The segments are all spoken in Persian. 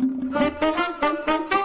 Thank you.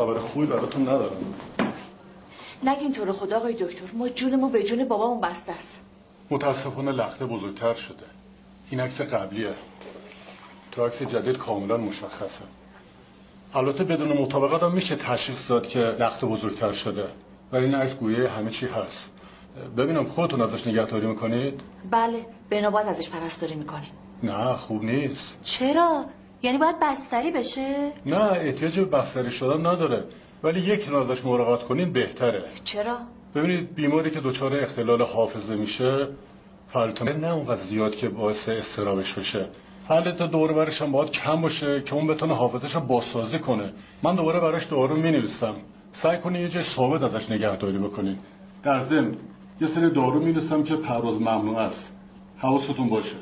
خبر خوبی براتون ندارم. نگین تو رو خدا آقای دکتر. ما جونمو به جون بابامون بسته است. متاسفانه لخته بزرگتر شده. این عکس قبلیه. تو عکس جدید کاملا مشخصه. البته بدون مطابقت هم میشه تشخیص داد که لخته بزرگتر شده. ولی این عکس گویه همه چی هست. ببینم خودتون ازش نگهداری می‌کنید؟ بله به ازش پرستاری می‌کنیم. نه خوب نیست. چرا؟ یعنی باید بستری بشه؟ نه احتیاج به بستری شدن نداره. ولی یک ازش مراقبت کنین بهتره. چرا؟ ببینید بیماری که دچار اختلال حافظه میشه فعالیت نه اونقدر زیاد که باعث استرابش بشه. فعالیت دور برش هم باید کم باشه که اون بتونه حافظش رو بازسازی کنه. من دوباره براش دارو می نویسم سعی کنید یه جای ثابت ازش نگهداری بکنید. در ضمن یه سری دارو می که پرواز ممنوع است. حواستون باشه.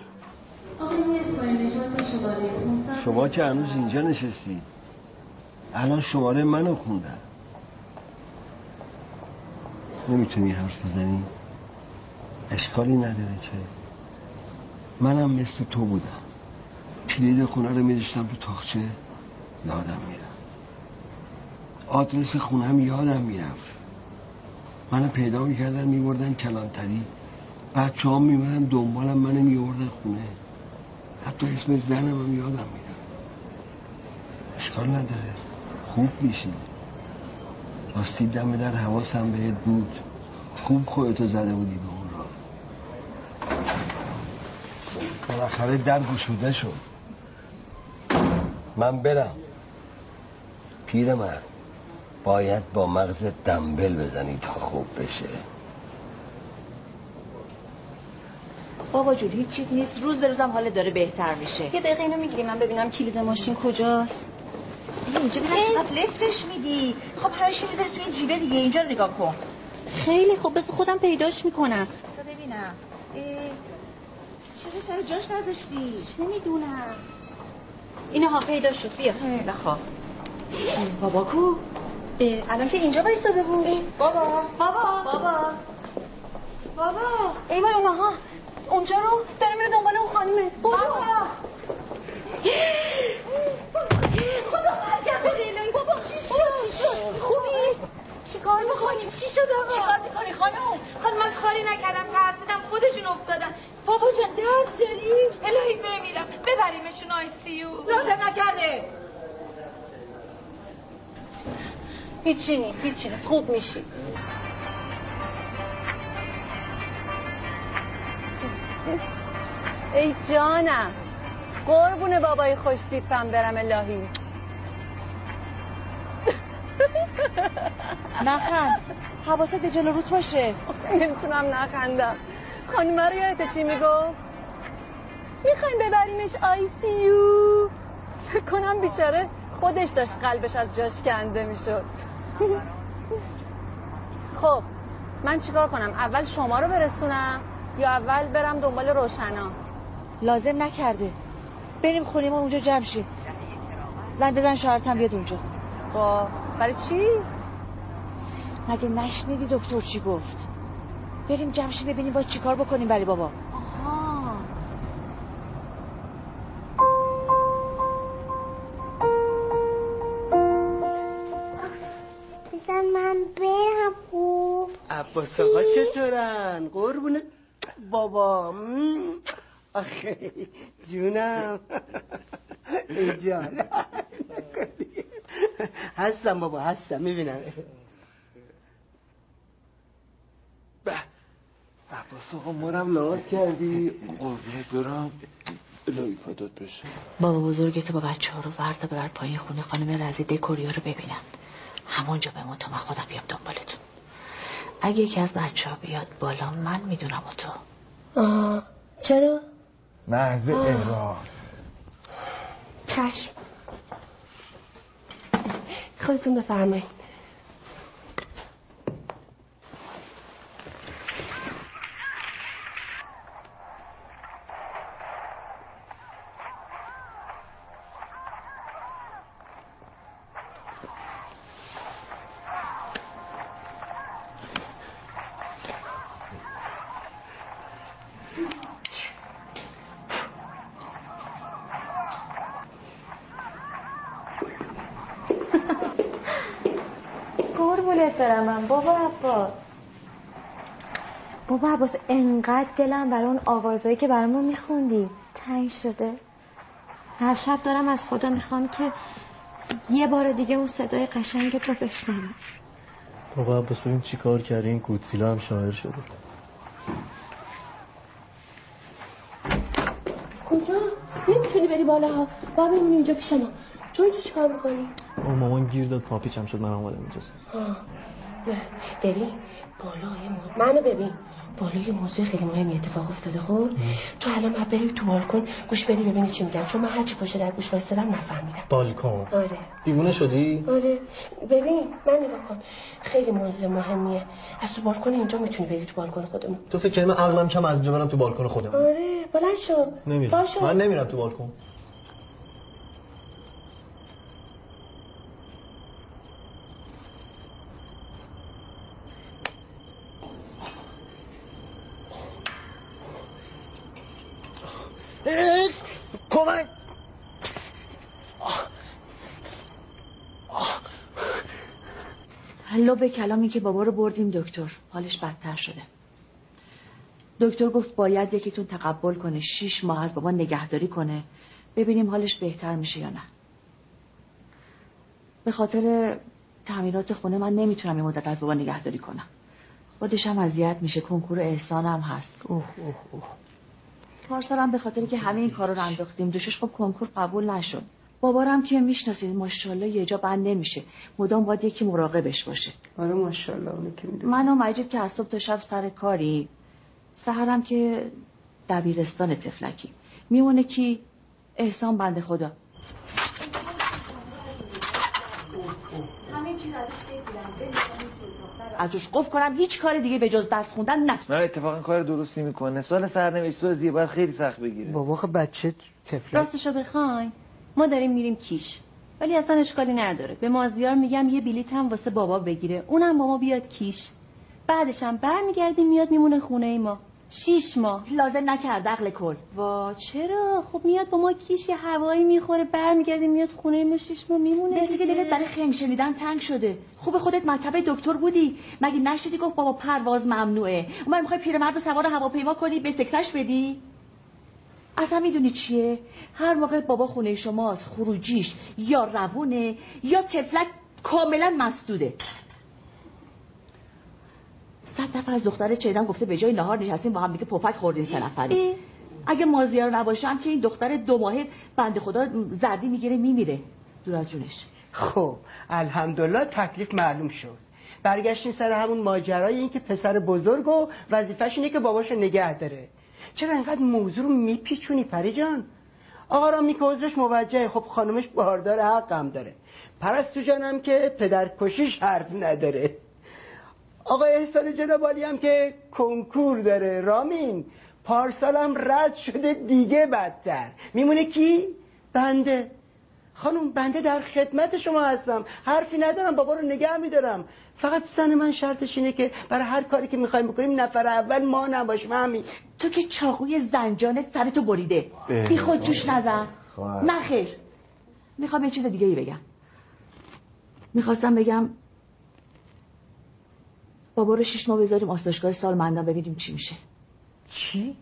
شما که هنوز اینجا نشستی. الان شماره منو خوندن نمی‌تونی حرف بزنی؟ اشکالی نداره که. منم مثل تو بودم. کلید خونه رو میداشتم رو تاخچه یادم میرم آدرس خونم یادم می‌رفت. منو پیدا می‌کردن میبردن کلانتری. بچه ها میمدن دنبالم منو میوردن خونه. حتی اسم زنم هم یادم میرم اشکال نداره. خوب میشی. راستی دم در حواسم بهت بود. خوب خودتو زده بودی به اون را بالاخره در گشوده شد. من برم. پیر باید با مغز دنبل بزنی تا خوب بشه. بابا جون هیچ چیز نیست. روز به روزم حال داره بهتر میشه. یه دقیقه اینو می‌گیری. من ببینم کلید ماشین کجاست. اینجا ببینم چقدر لفتش میدی. خب هر چی می‌ذاری تو این جیبه دیگه. اینجا رو نگاه کن. خیلی خب بذار خودم پیداش می‌کنم. ببینم. چرا سر جاش نذاشتی؟ چه می‌دونم اینها پیدا شد. بیا. خب بابا کو؟ الان که اینجا بایستاده بود. بابا. بابا. بابا. بابا. ای وای اونها اونجا رو؟ داره میره دنبال اون خانمه. بابا. خدا مرگم به بابا چی شد؟ خوبی؟ چیکار می‌کنی؟ چی شد آقا؟ چیکار می‌کنی خانم؟ خانم من کاری نکردم. ترسیدم خودشون افتادن. بابا جان درد داری؟ الهی بمیرم. ببریمشون آی سیو لازم نکرده. هیچی نیست هیچی خوب میشی. ای جانم. قربون بابای خوش سیپم برم الهی. نخند. حواست به جلو روت باشه. نمی‌تونم نخندم. خانم رو یادت چی می‌گفت می‌خوایم ببریمش آی سی یو. فکر کنم بیچاره خودش داشت قلبش از جاش کنده می‌شد. خب من چیکار کنم؟ اول شما رو برسونم. یا اول برم دنبال روشنا. لازم نکرده. بریم خونیم اونجا جمع شیم. زن بزن شوهرتم بیاد اونجا. با برای چی؟ مگه نشنیدی دکتر چی گفت؟ بریم جمع شیم ببینیم باید چیکار بکنیم. برای بابا. آها. بزن من برم خوب. عباس آقا چطورن؟ قربون بابا. آخه جونم. ای جان. هستم بابا هستم می‌بینم. به. عباس آقا مرم لحاظ کردی. قربونت برم. الهی فدات بشه. بابا بزرگت با بچه ها رو وردا ببر پایین خونه. خانم رزی دکوریا رو ببینن. همونجا به تا من خودم بیام دنبالتون. اگه یکی از بچه ها بیاد بالا من می‌دونم و تو. آه چرا؟ محض احرام. چشم. خودتون بفرمایید قربونت برم من بابا عباس بابا عباس انقدر دلم برای اون آوازایی که برامون میخوندی. تنگ شده. هر شب دارم از خدا می‌خوام که یه بار دیگه اون صدای قشنگت رو بشنوم. بابا عباس ببین چی کار کردی. این گودزیلا هم شاعر شده. کجا؟ نمی‌تونی بری بالا. ها با بمونی اینجا پیش ما. تو اینجا چیکار می‌کنی؟ اون مامان گیر داد. پاپیچم شد. من اومدم اینجا. ببین بالا یه مو- منو ببین بالا یه موضوع خیلی مهمی اتفاق افتاده خب؟ تو الان باید بری تو بالکن گوش بدی ببینی چی میگن. چون من هرچی پشت در گوش وایسادم نفهمیدم. بالکن. آره. دیوونه شدی؟ آره. ببین من نگاه کن. خیلی موضوع مهمیه. از تو بالکن اینجا می‌تونی بری تو بالکن خودمون تو فکر من عقلم کم از اینجا برم تو بالکن خودم. آره بلند شو. نمیرم. باشو من نمیرم تو بالکن. به کلامی که بابا رو بردیم دکتر. حالش بدتر شده. دکتر گفت باید یکیتون تقبل کنه. شیش ماه از بابا نگهداری کنه. ببینیم حالش بهتر میشه یا نه. به خاطر تعمیرات خونه من نمی‌تونم این مدت از بابا نگهداری کنم. خودش هم اذیت میشه. کنکور احسان هم هست. اوه اوه اوه. پارسالم به خاطر که همه این کارا رو انداختیم. دوشش خب کنکور قبول نشد. بابارم که می‌شناسید ماشاءالله یه جا بند نمیشه. مدام باید یکی مراقبش باشه. آره ماشاءالله اونو که می‌دونی من و مجید که از صبح تا شب سر کاری سهرم که دبیرستان تفلکی. میمونه کی؟ احسان بنده خدا. از روش قفل کنم هیچ کار دیگه به جز درس خوندن نکنم نه اتفاقا کار درستی می‌کنه. سال سرنوشت سازی باید خیلی سخت بگیره. بابا خب بچه تفلک. راستشو بخواین. ما داریم میریم کیش. ولی اصلا اشکالی نداره. به مازیار میگم یه بلیت هم واسه بابا بگیره. اونم با ما بیاد کیش. بعدش هم برمیگردیم میاد میمونه خونه ای ما. شیش ماه. لازم نکرد عقل کل. وا چرا؟ خب میاد با ما کیش هوایی می‌خوره برمیگرده میاد خونه ما شیش ماه میمونه مثل که دلت برای خنگ شنیدن تنگ شده. خوب خودت مطبع دکتر بودی. مگه نشدی گفت بابا پرواز ممنوعه. اون می‌خوای پیرمرد رو سوار هواپیما کنی به سکتش بدی؟ اصلا می‌دونی چیه؟ هر موقع بابا خونه شماست خروجیش یا روونه یا تفلک کاملا مسدوده. صد دفعه از دختر چیدم گفته به جای نهار نشستیم با هم دیگه پفک خوردین سه نفری اگه مازیار نباشم که این دختر دو ماهه بنده خدا زردی می‌گیره میمیره. دور از جونش. خب الحمدلله تکلیف معلوم شد. برگشتیم سر همون ماجرای این که پسر بزرگ و وظیفش اینه که باباشو نگه داره. چرا انقدر موضوع رو میپیچونی پری جان آقا را که عذرش موجهه. خب خانمش باردار حقم داره. پرستو جانم که پدر کشیش حرف نداره. آقا احسان جنابالی هم که کنکور داره. رامین پارسالم رد شده دیگه بدتر. میمونه کی؟ بنده. خانم بنده در خدمت شما هستم. حرفی ندارم بابا رو نگه میدارم. فقط سن من شرطش اینه که برای هر کاری که می‌خوایم بکنیم نفر اول ما نباشیم همین. تو که چاقوی زنجانت سرتو بریده. بی خود جوش نزن. نه خیر. می‌خوام یه چیز دیگه ای بگم. می‌خواستم بگم بابا رو شیش ماه بذاریم آسایشگاه سالمندان ببینیم چی میشه. چی؟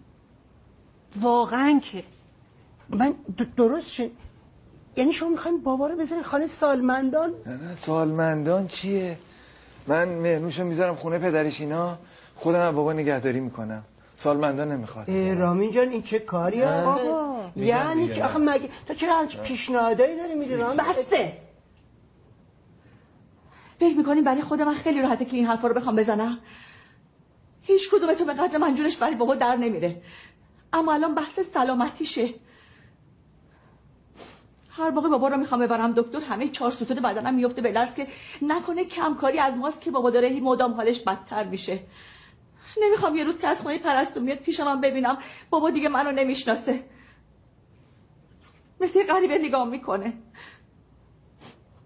واقعا که. من درست شد یعنی شما می‌خواین بابا رو بذارین خانه سالمندان؟ نه نه سالمندان چیه؟ من مهنوشو می‌ذارم خونه پدرش اینا. خودم بابا نگهداری می‌کنم. سالمندان نمی‌خواد. رامین جان این چه کاری بابا یعنی چه؟ آخه مگه تو چرا همچه پیشنهادایی داری میدی رامین؟ بسته. فکر می‌کنیم برای خود من خیلی راحته که این حرفا رو بخوام بزنم؟ هیچ تو به قدر منجورش برای بابا در نمیره. اما الان بحث سلامتیشه. هر موقع بابا رو می‌خوام ببرم دکتر همه چهار ستون بدنم میفته به لرز که نکنه کمکاری از ماست که بابا داره مدام حالش بدتر میشه. نمی‌خوام یه روز که از خونه پرستو میاد پیشم ببینم بابا دیگه منو نمی‌شناسه. مثل غریبه نگاه می‌کنه.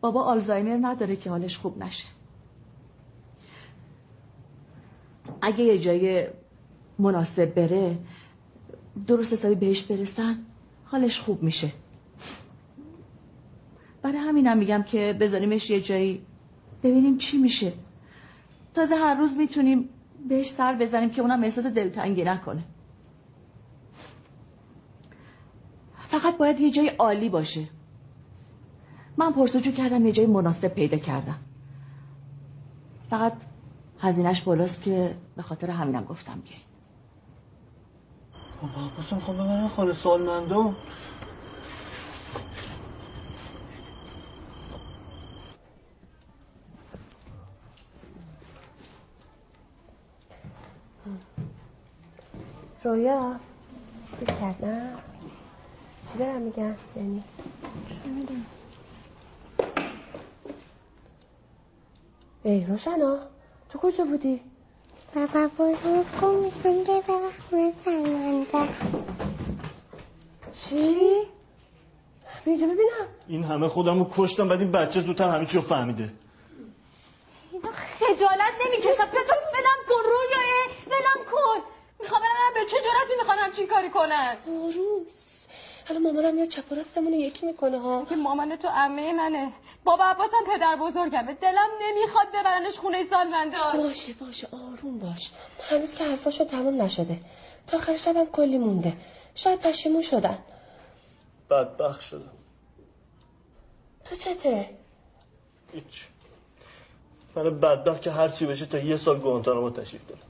بابا آلزایمر نداره که حالش خوب نشه. اگه یه جای مناسب بره درست حسابی بهش برسن حالش خوب میشه. برای همینم میگم که بذاریمش یه جایی. ببینیم چی میشه. تازه هر روز می‌تونیم بهش سر بزنیم که اونم احساس دلتنگی نکنه. فقط باید یه جای عالی باشه. من پرسجو کردم یه جای مناسب پیدا کردم. فقط هزینش بالاست که به خاطر همینم گفتم بیاین بابا بسم خب ببرن خانه سالمندان رویا کرد نه چی دارم میگم؟ یعنی؟ ای روشنا تو کجا بودی؟ بابا بزرگ کن می‌خوام ببرم خونه سلمنده چی؟ اینجا ببینم. این همه خودم رو کشتم بعد این بچه زودتر همه چی رو فهمیده. خجالت نمی‌کشم. پتر ولم کن رویاه ولم کن. می‌خوام برم به چه جرأتی می‌خوام چی کاری کنن؟ آروم حالا مامانم میاد چپ راستمون یکی می‌کنه ها. که مامان تو عمه منه. بابا عباسم پدر بزرگمه. دلم نمی‌خواد ببرنش خونه سالمندان. باشه باشه آروم باش. هنوز که حرفاشون تمام نشده. تا آخر شبم کلی مونده. شاید پشیمون شدن. بدبخ شدم. تو چته؟ هیچ. من بدبخت که هرچی بشه تا یه سال گوانتانامو تشریف دارم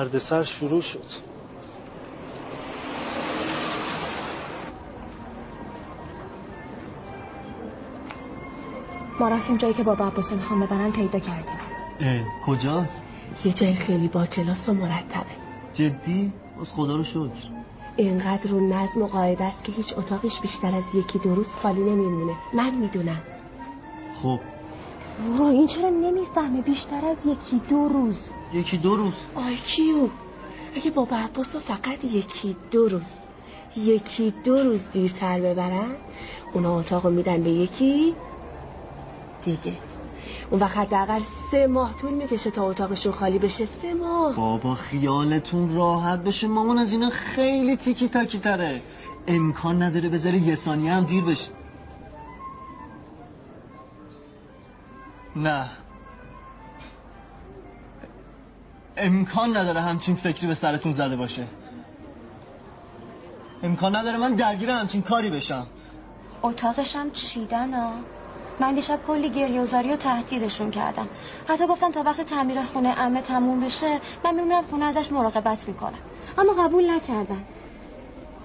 دردسر شروع شد. ما رفتیم جایی که بابا عباس می‌خوام ببرن پیدا کردیم. کجاست؟ یه جای خیلی با کلاس و مرتبه. جدی؟ از خدا رو شکر. اینقدر رو نظم و قاعده است که هیچ اتاقش بیشتر از یکی دو روز خالی نمیمونه. من می‌دونم. خب. وا این چرا نمی‌فهمه بیشتر از یکی دو روز؟ یکی دو روز. آی کیو؟ اگه بابا عباس رو فقط یکی دو روز یکی دو روز دیرتر ببرن اونا اتاق رو میدن به یکی دیگه. اون وقت حداقل سه ماه طول می‌کشه تا اتاقشون خالی بشه. سه ماه. بابا خیالتون راحت بشه مامان از اینا خیلی تیکی تاکی تره. امکان نداره بذاره یه ثانیه هم دیر بشه. نه. امکان نداره همچین فکری به سرتون زده باشه. امکان نداره من درگیر همچین کاری بشم. اتاقش هم چیدن ها؟ من دیشب کلی گریوزاری و تهدیدشون کردم. حتی گفتم تا وقت تعمیر خونه امه تموم بشه من میمونم خونه ازش مراقبت می‌کنم. اما قبول نکردن.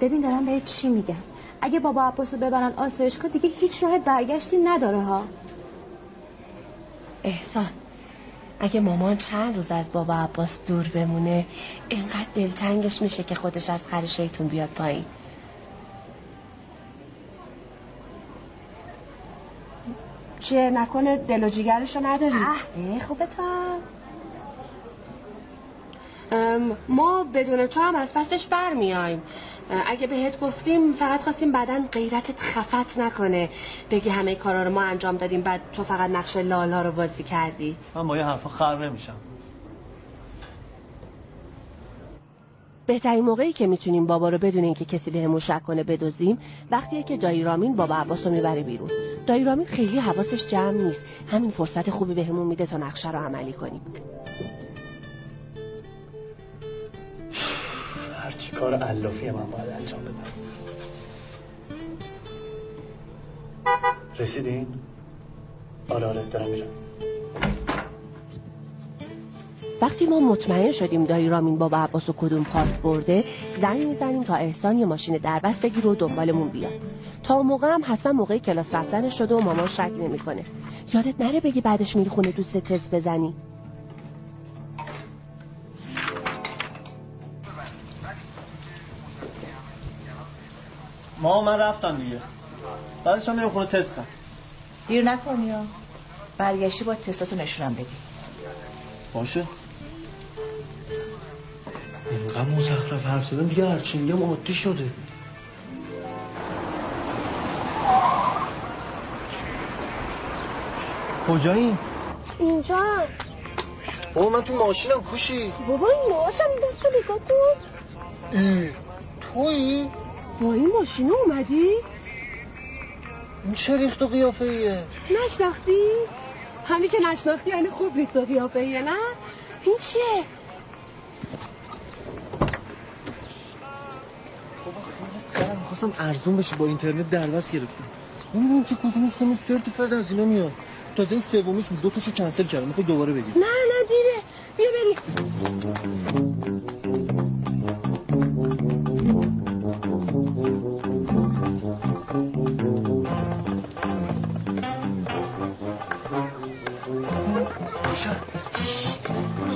ببین دارم بهت چی میگم. اگه بابا عباس رو ببرن آسایشگاه دیگه هیچ راه برگشتی نداره ها. احسان. اگه مامان چند روز از بابا عباس دور بمونه اینقدر دلتنگش میشه که خودش از خر شیطون بیاد پایین. چه نکنه دل و جیگرشو نداری؟ اه خوبه تا ما بدون تو هم از پسش برمیایم اگه بهت گفتیم فقط خواستیم بدن غیرتت خفت نکنه. بگی همه کارا رو ما انجام دادیم بعد تو فقط نقش لالا رو بازی کردی. من با یه حرفا خر نمیشم بهترین موقعی که می‌تونیم بابا رو بدون اینکه کسی بهمون شک کنه بدوزیم وقتیه که دایی رامین بابا عباس رو می‌بره بیرون. دایی رامین خیلی حواسش جمع نیست. همین فرصت خوبی بهمون میده تا نقشه رو عملی کنیم. هرچی کار علافی من باید انجام بدم؟ رسیدین؟ آره آره دارم میرم. وقتی ما مطمئن شدیم دایی رامین بابا عباس و کدوم پارک برده زنگ می‌زنیم تا احسان یه ماشین دربست بگیر و دنبالمون بیاد. تا اون موقع هم حتما موقع کلاس رفتن شده و مامان شک نمی‌کنه. یادت نره بگی بعدش میری خونه دوست تست بزنی؟ ما من رفتم دیگه. بعدش هم میرم خونه تستم. دیر نکنی ها. برگشتی با تستاتو نشونم بدی. باشه. اینقدر مزخرف حرف زدم دیگه هرچی میگم عادی شده. کجایی؟ اینجا. بابا من تو ماشینم کوشی. بابا این ماشم دست تو نگاه کن ای تویی؟ با این ماشین اومدی؟ این چه ریخت و قیافه ایه؟ نشناختی؟ همین که نشناختی یعنی خوب ریخت و قیافه ایه نه؟ این چیه؟ بابا خیلی سرم می‌خواستم ارزون بشه با اینترنت دربست گرفتم نمی‌دونم چه کدومش کنم فرد فرد از اینا میاد تازه این سومیش بود دو تاشو کنسل کردم می‌خوای دوباره بگی نه نه دیره بیا بریم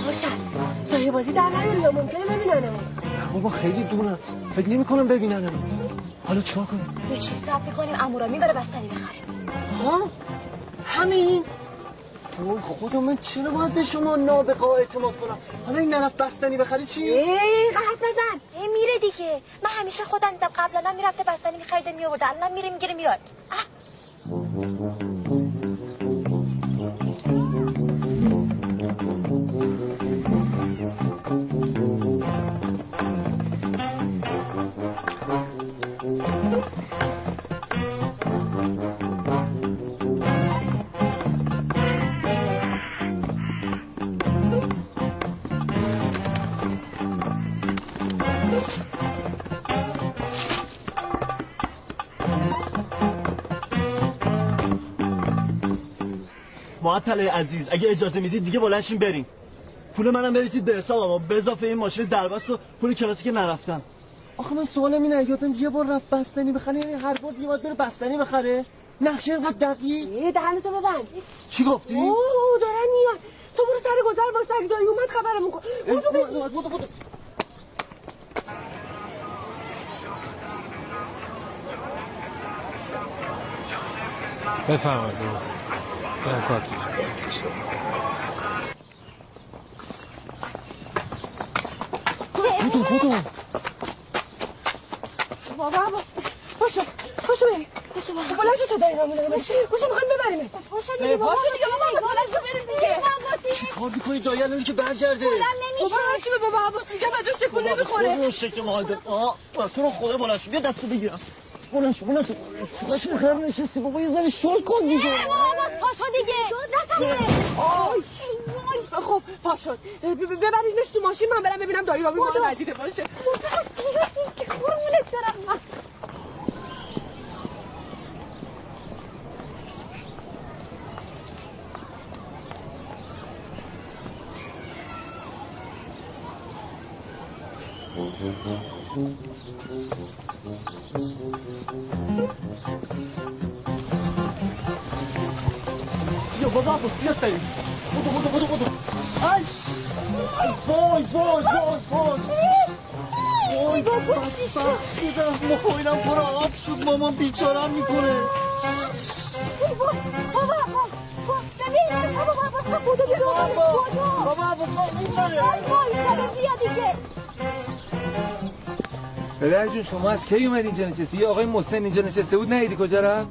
باشد سایه بازی در نیاری یا ممکنه ببیننمون؟ بابا خیلی دورم فکر نمی کنم ببیننم حالا چیکار کنم یه چیز صبر می‌کنیم امورامی بره بستنی بخره. ها؟ همین. وای خدا من چرا باید به شما نابقا اعتماد کنم؟ حالا این نرفت بستنی بخری چی؟ ای حرف نزن ای میره دیگه. من همیشه خودم دیدم قبلا می‌رفته بستنی میخریده میآورده. الان میره می‌گیره میاد معطل عزیز اگه اجازه می‌دید دیگه بلنشین بریم. پول منم برسید به حساب اما به اضافه این ماشین دربست و پول کلاسی که نرفتم آخه من سوالم اینه یادم یه بار رفت بستنی بخره یعنی هر بار دیگه باید بره بستنی بخره؟ نقشه اینقدر دقیق؟ ای دهنتو ببند. چی گفتی؟ اوه دارن میان تو برو سر گذر واسه اگه دایی اومد خبرمون کن. بودو بودو کارت بودو بودو بابا باشو باشو بریم بابا بلند شو تو داری نمونه باشو باشو می‌خوایم ببریم باشو دیگه بابا باشو دیگه بابا بلند شو بریم دیگه چی کار می‌کنی دایی الان که برگرده بابا هرچی به بابا عباس میگم ازش تکون نمی‌خوره بابا شکل مهاجم آه بس رو خدا بلند بیا دستو بگیرم بلند شو بلند شو باش بخیر نشستی بابا یه ذره شل کن دیگه بابا پاشو دیگه آی خب ب- ببریدش تو ماشین من برم ببینم دایی بابی ما رو ندیده باشه قربونت برم من بیا بابا عباس بیا سریع بودو بودو بودو بودو ای ای وای وای وای وای وای بدبخت شدم موبایلم پر آب شد مامان بیچارم می‌کنه بابا بابا ببین بابا بابا بودو بیا بابا بابا عباس میچاره وای بیا دیگه پدر جون شما از کی اومد اینجا نشستی؟ یه آقای محسن اینجا نشسته بود ندیدی کجا رفت؟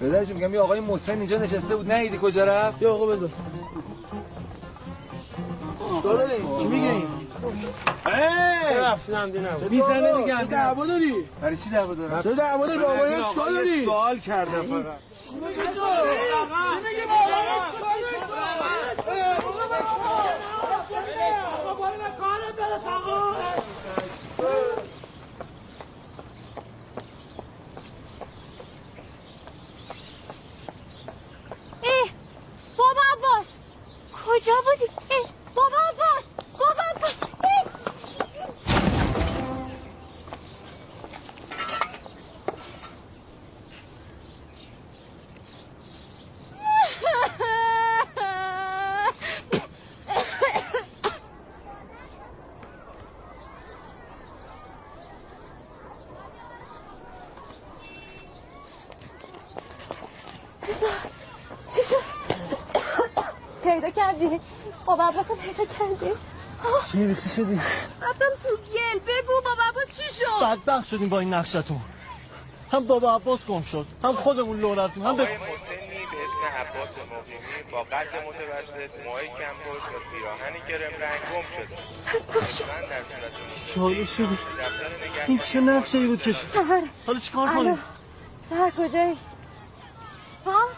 پدر جون میگم یه آقای محسن اینجا نشسته بود ندیدی کجا رفت؟ یا آقا بذار. چی میگه این می‌زنه دیگه چه دعوا داری؟ برای چی دعوا دارم چه دعوا داری بابا یه چیکار داری؟ سوال کردم فقط. اه بابا عباس کجا بودی اه بابا عباس بابا عباس اه. چی شد پیدا کردی بابا عباس رو پیدا کردی؟ چی ریختی شدی؟ رفتم تو گل. بگو بابا عباس چی شد؟ بدبخت شدیم با این نقشتون. هم بابا عباس گم شد هم خودمون لو رفتیم هم به عباس مقیمی با قد متوسط موهای کمپوش و پیراهن کرم رنگ گم شده من در صورت چاله شدی. این چه نقشه ای بود کشید سهر. حالا چیکار کنیم؟ سهر کجایی؟ ها؟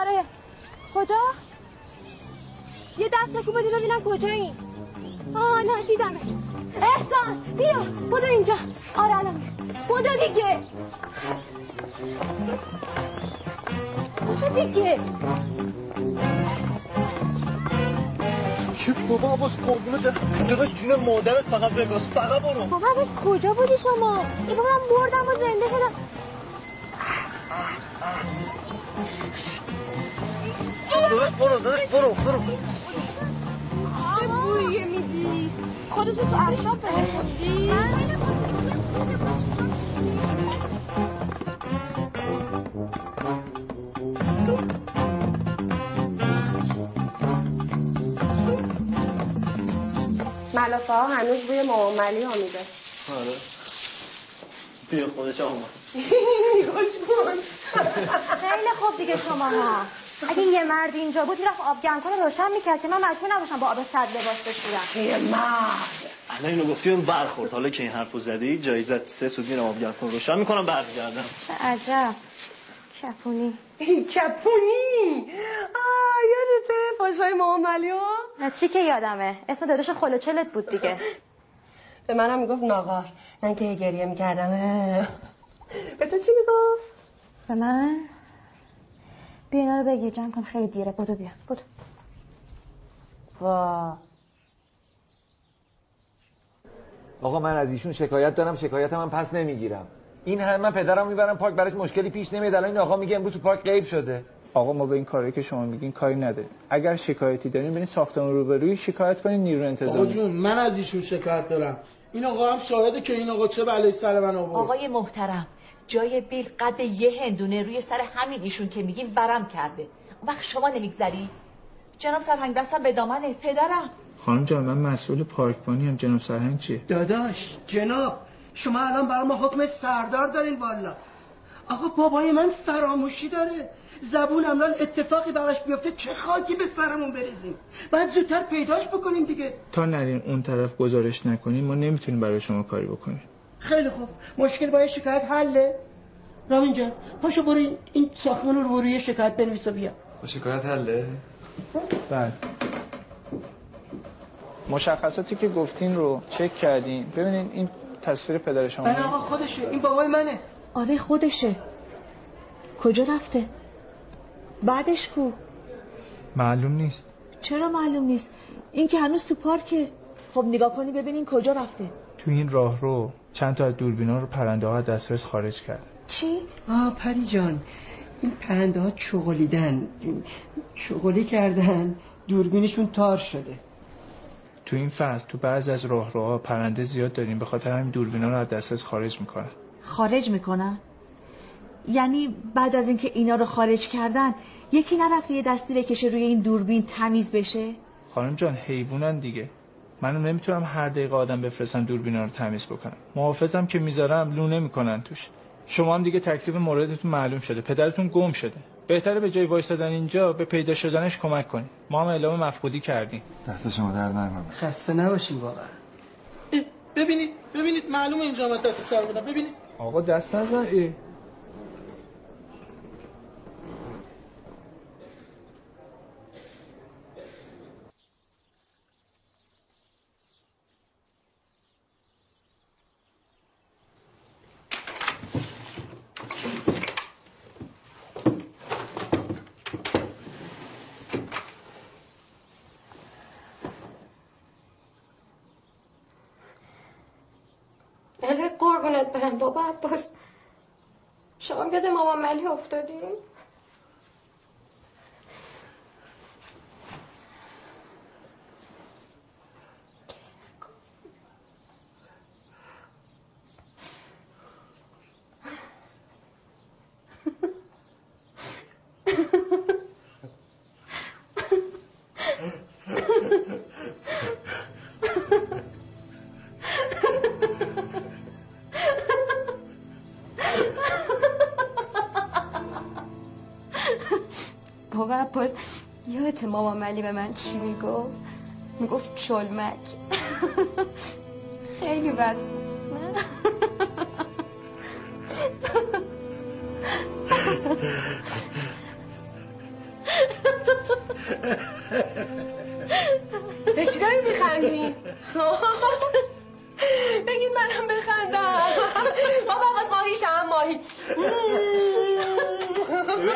آره. کجا؟ یه دست بکن بدی ببینم کجایی. آه نه دیدم احسان بیا بودو اینجا. آره الان. بودو دیگه. بودو دیگه. که بابا عباس قربونه دقیقه جون مادرت فقط بگاز فقط برو. بابا بس کجا بودی شما؟ ای بابا من مردم و زنده شدم. داداش برو داداش برو برو. چه بویه میدی؟ خودتو تو ارشاب فرستادی ملافه ها هنوز بوی معاملی ها میده. آره. بیا خودش اومد خیلی خوب دیگه شما ها اگه یه مرد اینجا بود می‌رفت آب گرم کنه روشن می‌کرد که من مجبور نباشم با آب صد لباس بشورم. یه مرد. الان اینو گفتی اون برخورد. حالا که این حرفو زدی جایزت سه سود میرم آب گرم کن روشن می‌کنم برمیگردم. چه عجب. کپونی. کپونی؟ آه یادته پاشای معاملی ها؟ نه چی که یادمه؟ اسم داداش خلوچلت بود دیگه. به منم می‌گفت ناغار من که گریه می‌کردم. به تو چی می‌گفت؟ به من؟ بیا اینا رو بگیر جمع کن خیلی دیره. بدو بیا بدو وا. آقا من از ایشون شکایت دارم شکایت من پس نمی‌گیرم. این همه من پدرم می‌برم پارک براش مشکلی پیش نمیاد. الان این آقا میگه امروز تو پارک غیب شده. آقا ما به این کاری که شما میگین کاری نداریم. اگر شکایتی دارین برین ساختمون روبروی شکایت کنین نیرو آقا انتظامی جون من از ایشون شکایت دارم. این آقا هم شاهده که این آقا چه بلایی سر من آورد. آقای محترم جای بیل قد یه هندونه روی سر همین ایشون که میگیم برم کرده. وقت شما نمیگذری؟ جناب سرهنگ دستم به دامنه پدرم. خانم جان من مسئول پارکبانی هم جناب سرهنگ چیه؟ داداش جناب شما الان برای ما حکم سردار دارین والا. آقا بابای من فراموشی داره. زبون امرال اتفاقی براش بیفته. چه خاکی به سرمون بریزیم؟ بعد زودتر پیداش بکنیم دیگه. تا نرین اون طرف گزارش نکنین ما نمی‌تونیم برای شما کاری بکنیم. خیلی خوب. مشکل با یه شکایت حله. رامین جان پاشو برو این- این ساختمان رو روی شکایت بنویس و بیا. با شکایت حله؟ بله. مشخصاتی که گفتین رو چک کردین. ببینین این تصویر پدر شما. بله آقا خودشه. این بابای منه. آره خودشه. کجا رفته؟ بعدش کو؟ معلوم نیست. چرا معلوم نیست؟ این که هنوز تو پارکه. خب نگاه کنی ببینین کجا رفته. تو این راه رو. چند تا از دوربینا رو پرنده ها از دسترس خارج کرد. چی؟ آه پری جان این پرنده ها چغلیدن چغلی کردن دوربینشون تار شده. تو این فصل تو بعضی از راهروها پرنده زیاد داریم به خاطر همین دوربینا رو از دسترس خارج می‌کنن. خارج می‌کنن؟ یعنی بعد از اینکه اینا رو خارج کردن یکی نرفته یه دستی بکشه روی این دوربین تمیز بشه؟ خانم جان حیوانن دیگه. من نمی‌تونم هر دقیقه آدم بفرستم دوربینا رو تمیز بکنم. محافظم که می‌ذارم لو نمی‌کنن توش. شما هم دیگه تکلیف موردتون معلوم شده. پدرتون گم شده. بهتره به جای وایسادن اینجا به پیدا شدنش کمک کنیم ما هم اعلام مفقودی کردیم. دست شما در نکنه خسته نباشین واقعا. ببینید ببینید معلومه اینجا من دست سر بودم. ببینید. آقا دست نزن ای. اله قربونت برم بابا عباس شما یاد ماما یادت ماما ملی به من چی می‌گفت؟ می‌گفت چلمک خیلی بد بود؟ به چی داری میخندی؟ بگید منم بخندم بابا باز ماهیشم ماهی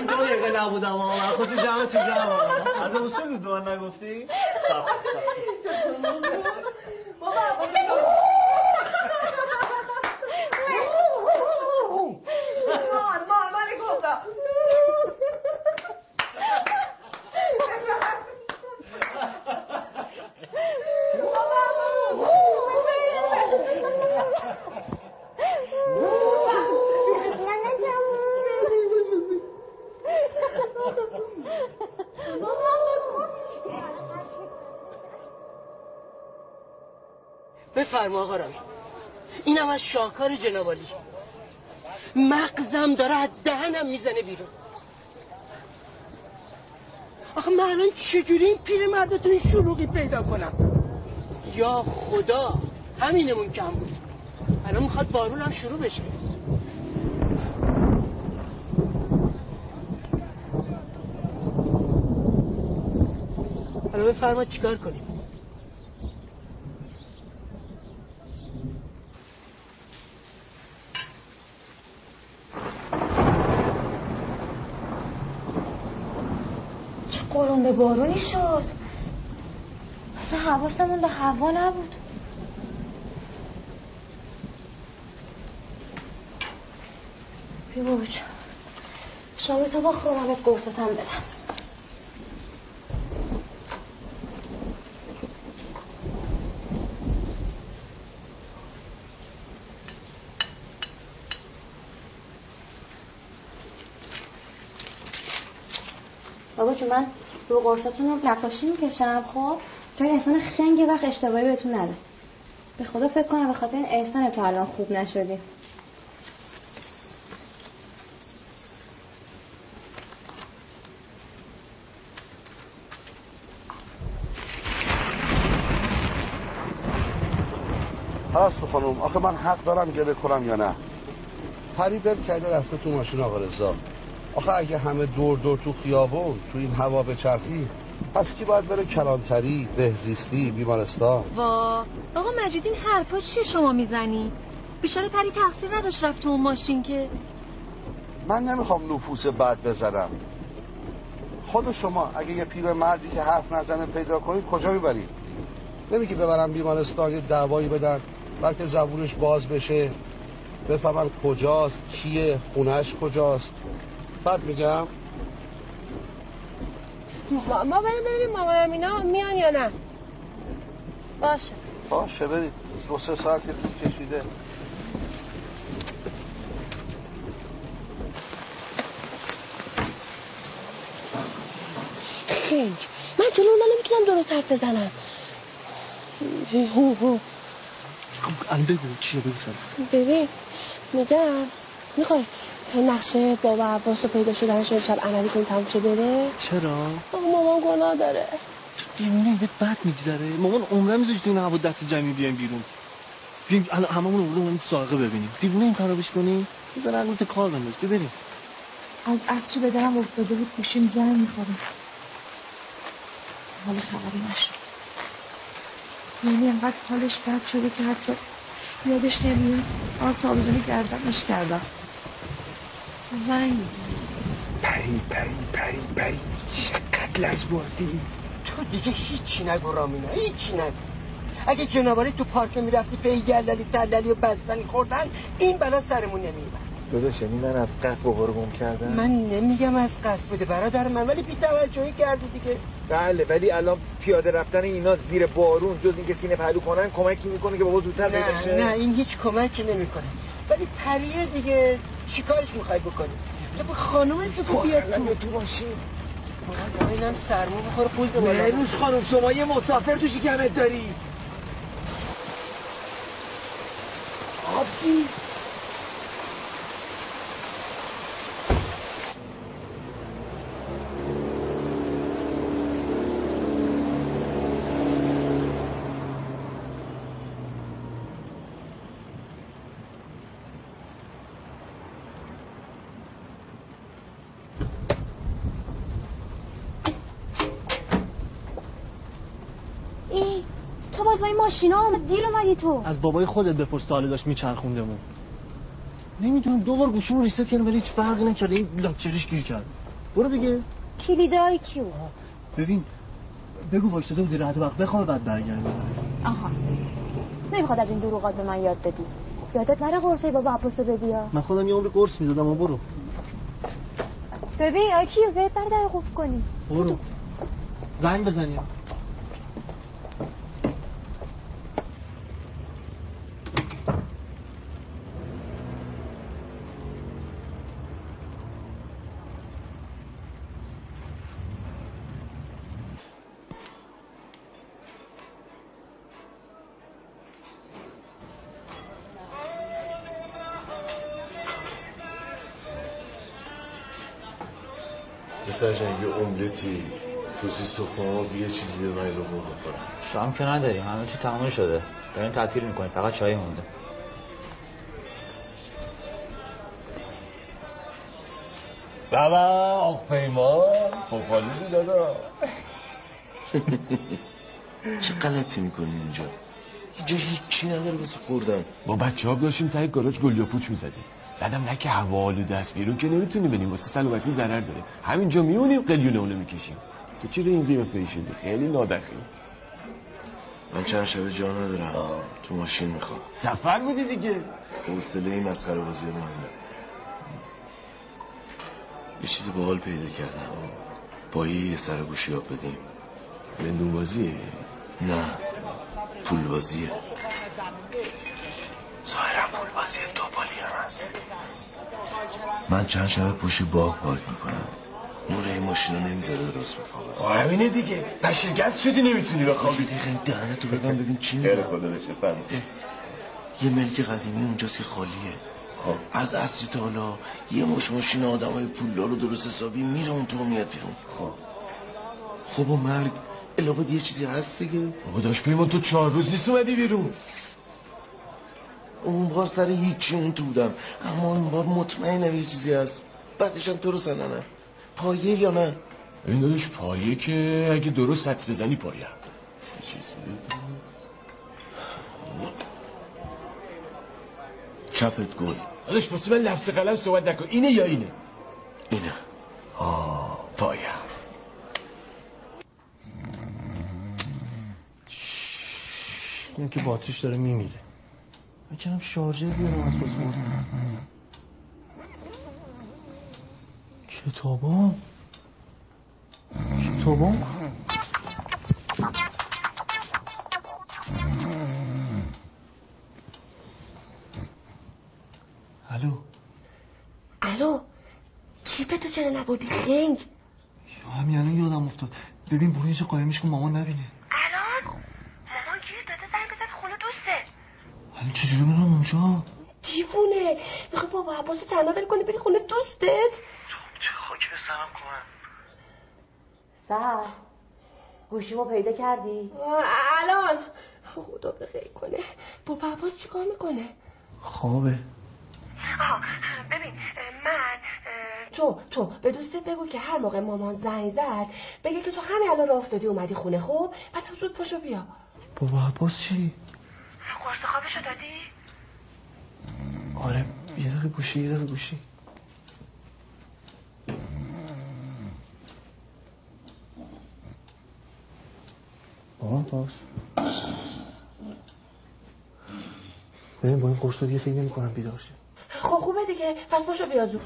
ببین دو دقیقه نبودم آقا من خود جمع آقا. از اصول دو نگفتی؟ رامی اینم از شاهکار جنابالی مغزم داره از دهنم می‌زنه بیرون. آخه من الان چجوری این پیر مرد تو این شلوغی پیدا کنم؟ یا خدا همینمون کم بود. الان می‌خواد بارون هم شروع بشه. الان بفرما چیکار کنیم؟ به بارونی شد. اصلا حواسمون به هوا نبود. جان. شامی تو با خورمت قرصتم بدم بابا چون من رو قرصتون رو نقاشی می‌کشم خب؟ تو این احسان خنگ وقت اشتباهی بهتون نده. به خدا فکر کنم به خاطر این احسان تا الان خوب نشدیم هست خانم آخه من حق دارم گله کنم یا نه؟ پری بر کرده رفته تو ماشین آقا رضا. آخه اگه همه دور دور تو خیابون تو این هوا به چرخی پس کی باید بره کلانتری بهزیستی بیمارستان؟ وا آقا مجید این حرفا چیه شما می‌زنی؟ بیچاره پری تقصیر نداشت رفت تو اون ماشین که؟ من نمی‌خوام نفوس بد بزنم خود شما اگه یه پیر مردی که حرف نزنه پیدا کنید کجا می‌برید؟ نمیگی ببرم بیمارستان یه دعوایی بدن بلکه زبونش باز بشه. بفهمن کجاست کیه خونش کجاست. بعد میگم؟ ما, ما بریم ببینیم مامانم اینا میان یا نه؟ باشه. باشه برید. دو سه ساعت کشیده. خنگ من جلو اونا نمی‌تونم درست حرف بزنم. هو هو خب الان بگو چیه بگو سر. ببین میگم می‌خوای نقشه بابا عباس رو پیدا شدنش امشب عملی کنی تموم شه بره چرا؟ مامان گناه داره. دیوونه بهت بد میگذره. مامان عمره میذاشت تو این هوا دست جمعی بیایم بیرون. بیایم الان هممون رو بریم ساقه ببینیم. دیوونه این خرابش کنی؟ بزن الان کار بنداز بریم. از عصر به درم افتاده بود گوشیم زنگ می‌خوره حال خبری نشد. یعنی انقدر حالش بد شده که حتی یادش نمیاد. آر تابزونی گردنش کردم. زنگ می‌زنی پری پری پری پری. چقدر لجبازی. تو دیگه هیچی نگو رامینه هیچی نگو. اگه جنابالی تو پارک می‌رفتی پی گللی تللی و بستنی خوردن این بلا سرمون نمیبر داداش یعنی من از قصد بابا گم کردم؟ من نمیگم از قصد بوده برادر من ولی بی توجهی کردی دیگه. بله ولی الان پیاده رفتن اینا زیر بارون جز اینکه سینه پهلو کنن کمکی می‌کنه که بابا زودتر نه نه این هیچ کمکی نمی‌کنه. ولی پریه دیگه چیکارش می‌خوای بکنی؟ تو خانوم تو بیاد تو. تو ماشین اینم سرمو بخور قوز بالا. مهروش خانم شما یه مسافر تو شکمت داری. آبی ای تو باز با این ماشینا آمد دیر اومدی تو. از بابای خودت بپرس تا داشت میچرخوندمون نمی‌دونم دو بار گوشیمو ریست کردم ولی هیچ فرقی نکرد. این لاکچریش گیر کرد. برو بگه. کلیدای کیو؟ ببین بگو وایساده بودی رد وقت بخواه بعد برگردی آها. نمی‌خواد از این دروغات به من یاد بدی. یادت نره قرصه بابا عباس رو بدی. من خودم یه عمر قرص می‌دادم و برو. ببین آکیو بهت بر در خوب کنی. برو. زنگ بزنی سوسیس تو مرغ یه چیزی بیار من رو بخورم. شام که نداریم همه چی تمام شده. داریم تعطیل می‌کنیم فقط چای مونده. بابا آق پیمان خوبالی دادا. چه غلطی می‌کنی اینجا؟ اینجا هیچی نداره واسه خوردن. با بچه ها داشتیم تای گاراژ گل یا پوچ می‌زدیم. بعدم نه که هوا آلوده است بیرون که نمی‌تونیم بریم واسه سلامتی ضرر داره. همینجا میمونیم قلیون اونو می‌کشیم. تو چرا این قیافه شدی خیلی نادخی من چند شبه جا ندارم. تو ماشین می‌خوام. سفر بودی دیگه. حوصله این مسخره بازی رو ندارم. یه چیز باحال پیدا کردم. با یه سر گوشی آب بدیم. زندون بازیه؟ نه. پول بازیه. ظاهرا پول بازی دوبالی هم هست من چند شب پشت باغ پارک می‌کنم. نور این ماشین رو نمی‌ذاره درست بخوابم همینه دیگه. نشرگست شدی نمی‌تونی بخوابی. دقیقه دهنتو ببن ببین چی میگه. خدا یه ملک قدیمی اونجاست که خالیه. خب. از اصری تا حالا یه مش ماشین آدم های پولدار رو درست حسابی میره اون تو میاد بیرون. خب. خب و مرگ الابد یه چیزی هست دیگه. بابا داشت پیمان تو چهار روز نیست اومدی بیرون. اون بار سر هیچی اون تو بودم. اما این بار مطمئنم یه چیزی هست. بعدشم تو رو سننه پایه یا نه؟ این داداش پایه که اگه درست حدس بزنی پایه. چیزی. چپت گل. داداش پس من لفظ قلم صحبت نکن. اینه یا اینه؟ اینه. آه پایه. این که باتریش داره میمیره. من کنم شارژر بیارم از بازی. کتابام کتابام الو. الو چیپتو چرا نبردی؟ خنگ. یا همین الان یادم افتاد. ببین برو اینجا قایمش کن مامان نبینه. الان؟ مامان گیر داده زنگ بزن خونه دوسته؟ الان چجوری برم اونجا؟ دیوونه. می‌خوای بابا عباسو تنها ول کنی بری خونه دوستت. چه خاکی به سرم کنم. سر گوشیمو پیدا کردی؟ الان. خدا به خیر کنه. بابا عباس چیکار می‌کنه؟ خوابه. آه ببین من تو تو به دوستت بگو که هر موقع مامان زنگ زد بگه که تو همین الان راه افتادی اومدی خونه خب؟ بعد هم زود پاشو بیا. بابا عباس چی؟ قرص خوابشو دادی؟ آره یه دقیقه گوشی یه دقیقه گوشی. باز ببین با این قرص دیگه فکر نمی کنم بیدار شه خب خوبه دیگه. پس پاشو بیا زود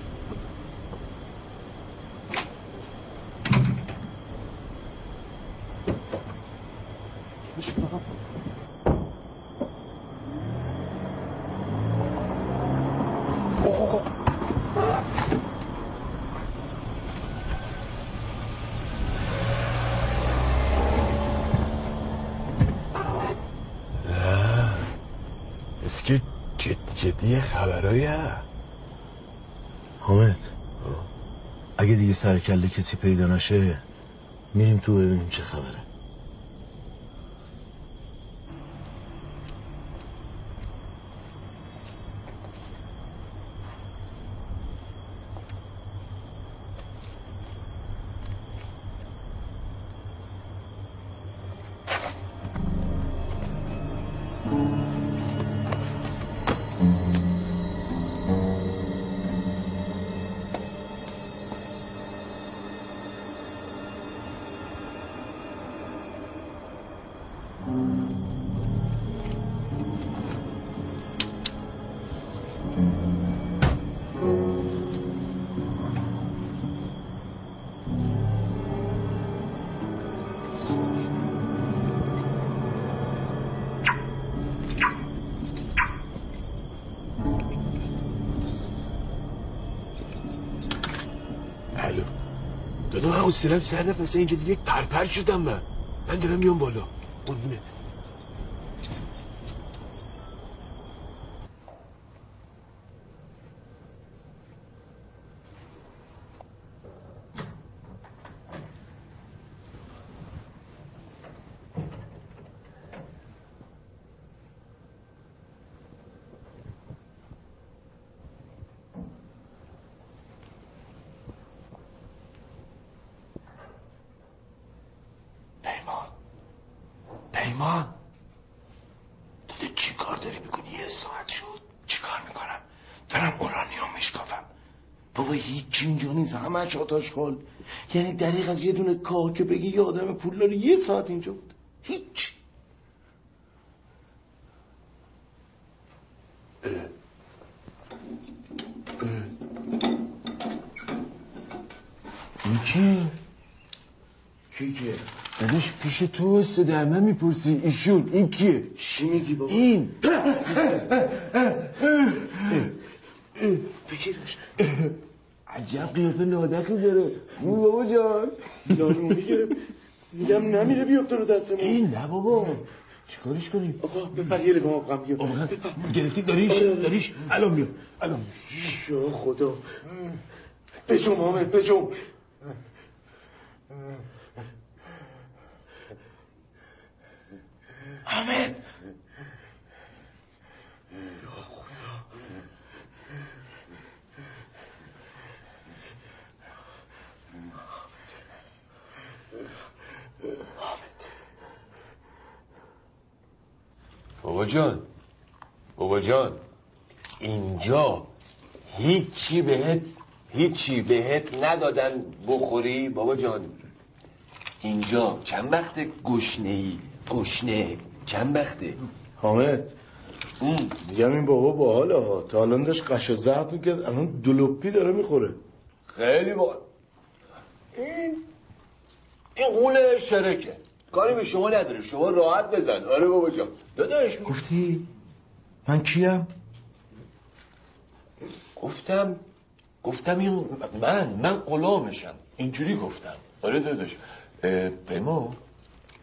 جدی خبرایی حامد اگه دیگه سر کله کسی پیدا نشه میریم تو ببینیم چه خبره. دادا من حسنم سر نفسه اینجا دیگه پرپر شدم من من دارم میام بالا قربونت پیمان پیمان داده چی کار داری می‌کنی یه ساعت شد چی کار می‌کنم دارم اورانیوم میشکافم بابا هیچ اینجا آتش خال یعنی دریغ از یه دونه کار که بگی یه آدم پول یه ساعت اینجا بود. هیچ. کی؟ کی کیه؟ داداش پیش تو استده همه می‌پرسی. ایشون این کیه؟ چی میگی بابا؟ این. بگیرش. عجب قیافه نادکی داره. اون بابا جان. یارو می‌گیره میگم نمیره بیفته رو دستمون این نه بابا. چیکارش کنیم؟ آقا بپر یه لگام آقا بیا گرفتی؟ داریش آره، آره. داریش. الان میاد الان. یا خدا. بجم حامد بجم حامد بابا جان. بابا جان. اینجا هیچی بهت هیچی بهت ندادن بخوری. بابا جان. اینجا چند وقت گشنه ای گشنه. چند وقته حامد. میگم این بابا باحاله ها. تا الان داشت قش و زهد می‌کرد الان دلوپی داره می‌خوره. خیلی با این این قول شرکه. کاری به شما نداره. شما راحت بزن. آره بابا جان. داداش گفتی؟ من کیم؟ گفتم گفتم این من من غلامشم. اینجوری گفتم. آره داداش. اه، پیما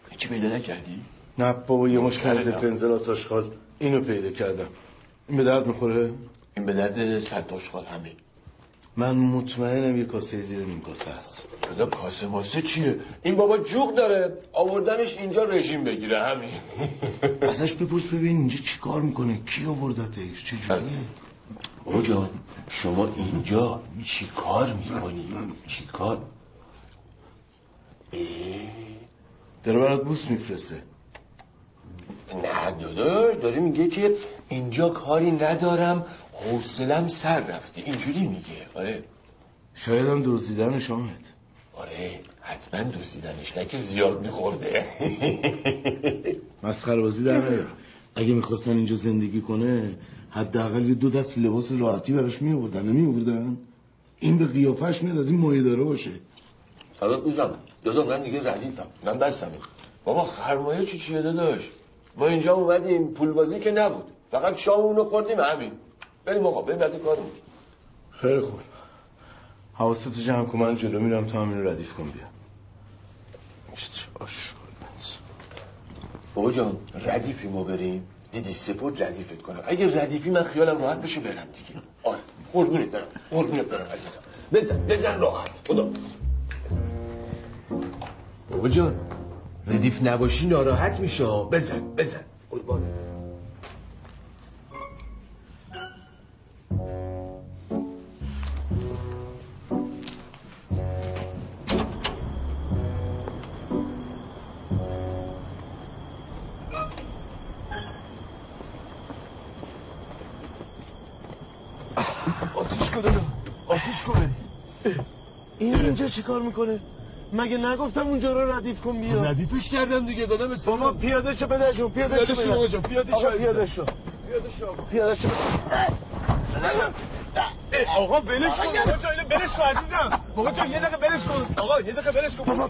هیچی پیدا نکردی؟ نه بابا یه مش کنز کردم. پنزل آتاشخال اینو پیدا کردم. این به درد می‌خوره؟ این به درد صد آشغال همین من مطمئنم یه کاسه زیر نیم کاسه هست. خدا کاسه ماسه چیه؟ این بابا جوق داره. آوردنش اینجا رژیم بگیره همین. ازش بپرس ببین اینجا چی کار می‌کنه؟ کی آوردتش؟ چجوریه بابا جان شما اینجا چی کار می‌کنی؟ چی کار؟ داره برات بوس میفرسته. نه داداش داره میگه که اینجا کاری ندارم. حوصلم سر رفته. اینجوری میگه. آره. شاید هم دزدیدنش آمد. آره. حتما دوزیدنش نه که زیاد میخورده. مسخره بازی در اگه می‌خواستن اینجا زندگی کنه حداقل یه دو دست لباس راحتی براش میآوردن. نمیآوردن؟ این به قیافش میاد از این مایه داره باشه. دادا بوزم دادا من دیگه ردیفم من بستم. بابا خرمایه چی چیه داداش؟ ما اینجا اومدیم. پول بازی که نبود. فقط شامونو خوردیم همین. بریم آقا بریم بعد کارمون خیلی خوب. حواستو جمع کن من جلو میرم تا همین ردیف کن بیا. بابا جان ردیفی ما بریم. دیدی سپورت ردیفت کنم اگه ردیفی من خیالم راحت بشه برم دیگه. آره قربونت برم قربونت برم عزیزم. بزن بزن راحت خدا. بابا جان ردیف نباشی ناراحت میشه بزن بزن قربان کنه. این اینجا چی کار می‌کنه؟ مگه نگفتم اونجا رو ردیف کن بیا. ردیفش کردم دیگه دادم بابا پیاده شو بده جون پیاده شو پیاده شو پیاده آقا شو. پیاده شو. پیاده شو. پیاده شو. آقا ولش کن. جان. اینو برش کن عزیزم. بابا جان یه دقیقه برش کن. آقا یه دقیقه برش کن. بابا.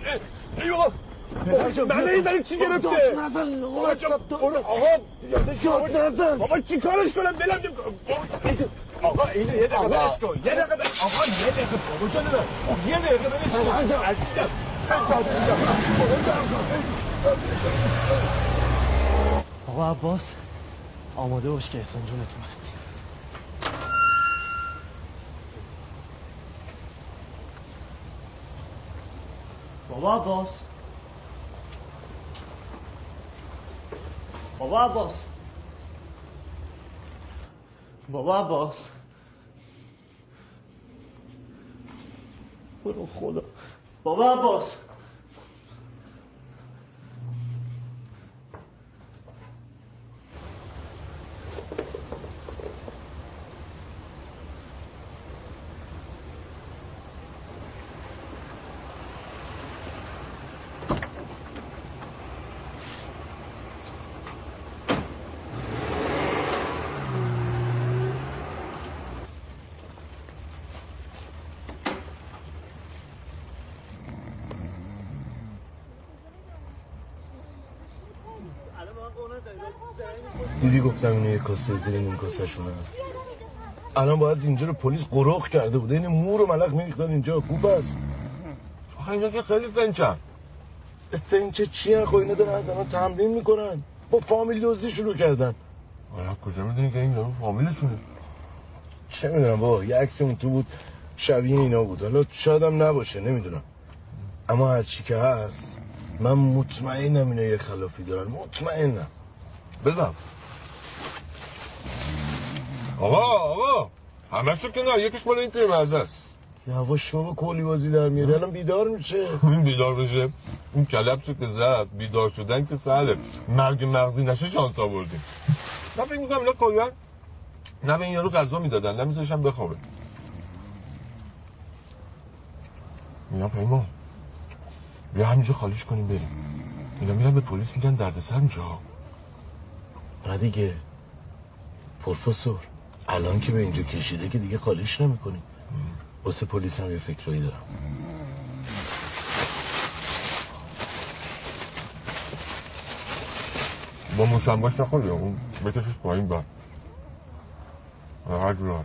ای بابا. من این برای چی گرفته نزن. آقا داد نزن. بابا چی کارش کنم؟ دلم نمی- آقا اینو یه دقیقه برش کن یه دقیقه برش آقا یه دقیقه بابا جان اینو- یه دقیقه برش کن عزیزم آقا عباس آماده باش که احسان جونت اومد بابا عباس بابا عباس بابا عباس برو خدا. بابا عباس کاسه زیر نیم کاسه شونه. الان باید اینجا رو پلیس قروخ کرده بوده این مور و ملخ میریختن اینجا. خوب است. آخه اینا که خیلی فنچن. فنچه چی هن؟ خب اینا دارن الان تمرین می‌کنن. با فامیل دزدی شروع کردن. آره کجا می‌دونی که این دارو فامیلشونه؟ چه می‌دونم بابا یه عکس اون تو بود. شبیه اینا بود. حالا شاید هم نباشه نمی‌دونم. اما هر چی که هست من مطمئنم اینا یه خلافی دارن. مطمئنم. بزن. آقا آقا همه که نه یکیش مال این پیرمرده است یواش بابا کلی بازی در میاره الان بیدار میشه. این بیدار بشه این کلبشو که زد بیدار شدن که سهله. مرگ مغزی نشه شانس آوردیم. من فکر می‌کنم اینا کلا نه به این یارو غذا می‌دادن نه میذاشن بخوابه. اینا پیمان بیا همینجا خالیش کنیم بریم. اینا میرن به پلیس میگن دردسر میشه. نه دیگه. پروفسور. الان که به اینجا کشیده که دیگه خالیش نمی‌کنیم واسه پلیس هم یه فکرایی دارم. با موسنباش نخوری اون بکشش پایین بر. هر جور من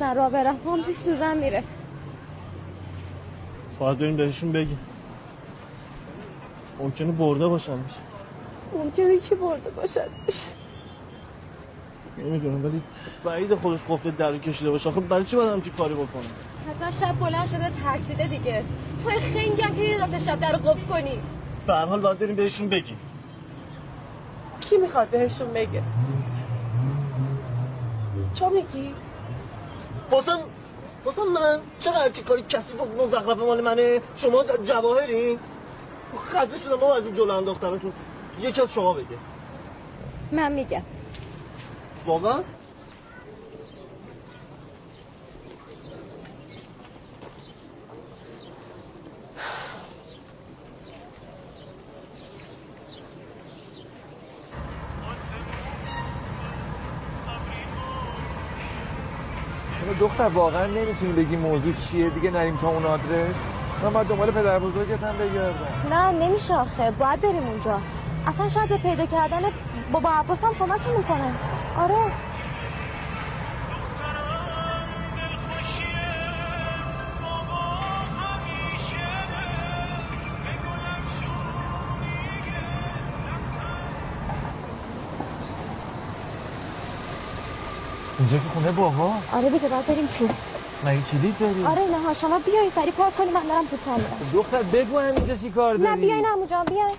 سر را برم هم توی سوزن میره. باید بریم بهشون بگیم. ممکنه برده باشنش ممکنه که برده باشدش نمی‌دونم ولی بعید خودش قفل در کشیده باشه. آخه برای چی باید همچی کاری بکنه؟ حتما شب بلند شده ترسیده دیگه. توی خنگی هم که یه شب در قفل کنی. به هر حال باید بریم بهشون بگیم. کی می‌خواد بهشون بگه؟ تو میگی؟ باسم باسم من چرا هرچی کاری کسی با مزخرف مال منه؟ شما جواهرین خسته شدم ما از این جلو انداختنتون یکی از شما بگه. من میگم. واقعا؟ دختر واقعا نمی‌تونی بگی موضوع چیه دیگه نریم تا اون آدرس. من باید دنبال پدر بزرگت هم بگردم. نه نمیشه آخه. باید بریم اونجا. اصلا شاید به پیدا کردن بابا عباس هم کمک می‌کنه. آره. اینجا که خونه بابا آره دیگه باید بریم چی مگه کلید داری؟ آره نه ها شما بیاین سری پاک کنیم من دارم تو تام دختر بگو همینجا چی کار داری؟ نه بیاین همو جان بیاین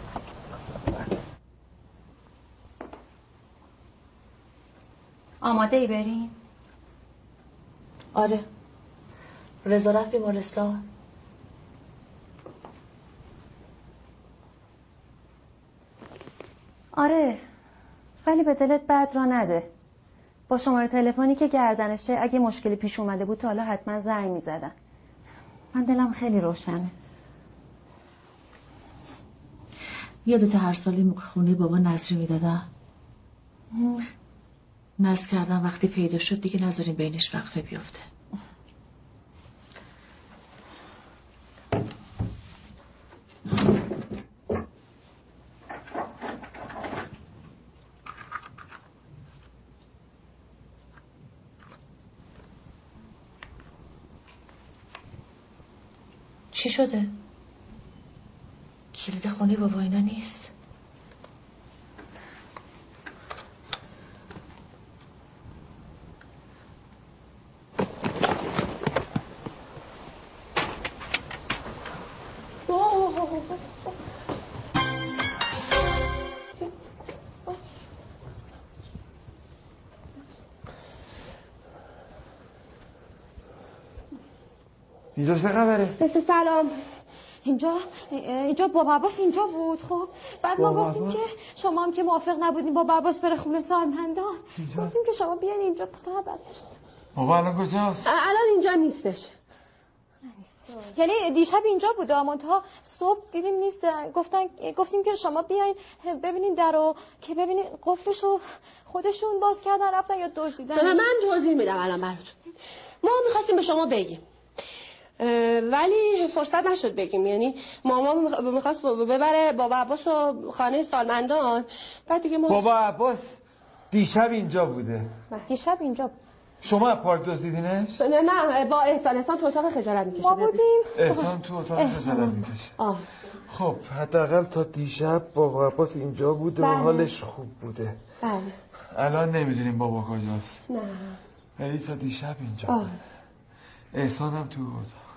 آماده ای بریم؟ آره رضا رفت بیمارستان آره ولی به دلت بد را نده با شماره تلفنی که گردنشه اگه مشکلی پیش اومده بود تا حالا حتما زنگ می‌زدن. من دلم خیلی روشنه. یادت هر سالی موقع خونه بابا نظری می‌دادم نظر کردم وقتی پیدا شد دیگه نذاریم بینش وقفه بیفته چی شده؟ کلید خونه بابا اینا نیست اینجا چه خبره؟ بس سلام. اینجا اینجا بابا عباس اینجا بود خب. بعد ما گفتیم؟ که شما هم که موافق نبودیم بابا عباس بره خونه سالمندان. گفتیم که شما بیاین اینجا پسر بابا الان کجاست؟ الان اینجا نیستش. یعنی دیشب اینجا بود منتها صبح دیدیم نیستن گفتن گفتیم که شما بیاین ببینین درو که ببینین قفلشو خودشون باز کردن رفتن یا دزدیدن من توضیح میدم الان براتون. ما می‌خواستیم به شما بگیم. ولی فرصت نشد بگیم. یعنی ماما می‌خواست ببره بابا عباس و خانه سالمندان. بعد دیگه ما بابا عباس دیشب اینجا بوده. دیشب اینجا شما پارک دزدیدینش؟ نه نه با احسان. احسان تو اتاق خجالت می‌کشه. ما بودیم. احسان تو اتاق خجالت می‌کشه. خب حداقل تا دیشب بابا عباس اینجا بوده و بله. حالش خوب بوده. بله. الان نمی‌دونیم بابا کجاست. نه. ولی تا دیشب اینجا آه. بوده. احسان هم تو اتاق.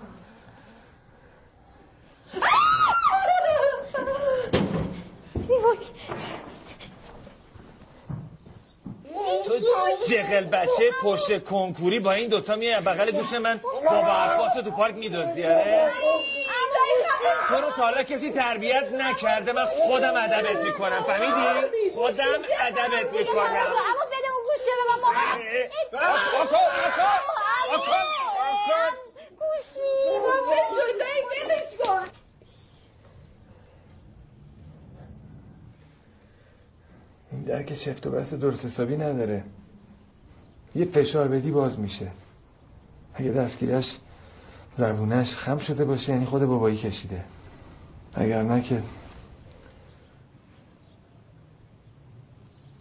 جغل بچه پشت کنکوری با این دوتا میای بغل گوش من بابا عباس تو پارک میدزدی آره تو رو تا حالا کسی تربیت نکرده من خودم ادبت می‌کنم فهمیدی خودم ادبت می‌کنم اما بده اون گوشه به من مامان آکن آکن آکن گوشی من دلش کن درک شفت و بست درست حسابی نداره. یه فشار بدی باز میشه. اگه دستگیرش زبونش خم شده باشه یعنی خود بابایی کشیده. اگر نه که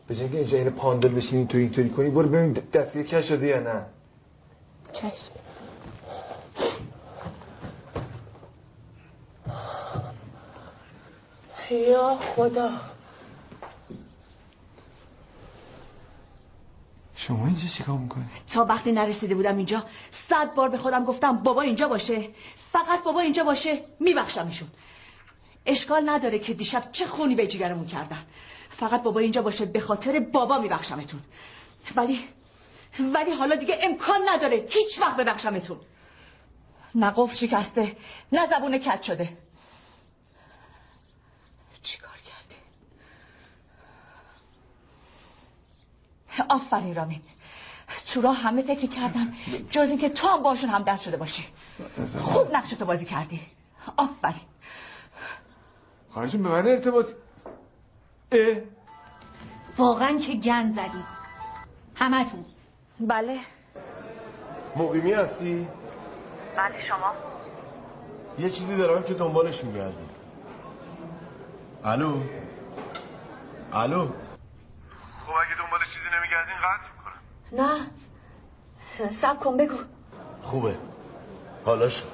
به جنگ اینجا این پاندل بشینی تو اینطوری کنی برو ببین دستگیر کش شده یا نه. چشم. یا خدا. شما اینجا چیکار می‌کنی؟ تا وقتی نرسیده بودم اینجا صد بار به خودم گفتم بابا اینجا باشه. فقط بابا اینجا باشه میبخشمشون. اشکال نداره که دیشب چه خونی به جیگرمون کردن. فقط بابا اینجا باشه به خاطر بابا میبخشمتون. ولی ولی حالا دیگه امکان نداره هیچ وقت ببخشمتون. نه قفل شکسته نه زبون کج شده. آفرین رامین. تو راه همه فکر کردم جز اینکه تو هم باشون هم دست شده باشی. خوب نقش تو بازی کردی. آفرین. خواهرشون به من ارتباط اه؟ واقعا که گند زدی. همتون. بله. مقیمی هستی؟ بله شما؟ یه چیزی دارم که دنبالش میگردی الو؟ الو؟ خب اگه دنبال چیزی نمیگردین قطع می‌کنم. نه. سب کن بگو. خوبه. حالا شد.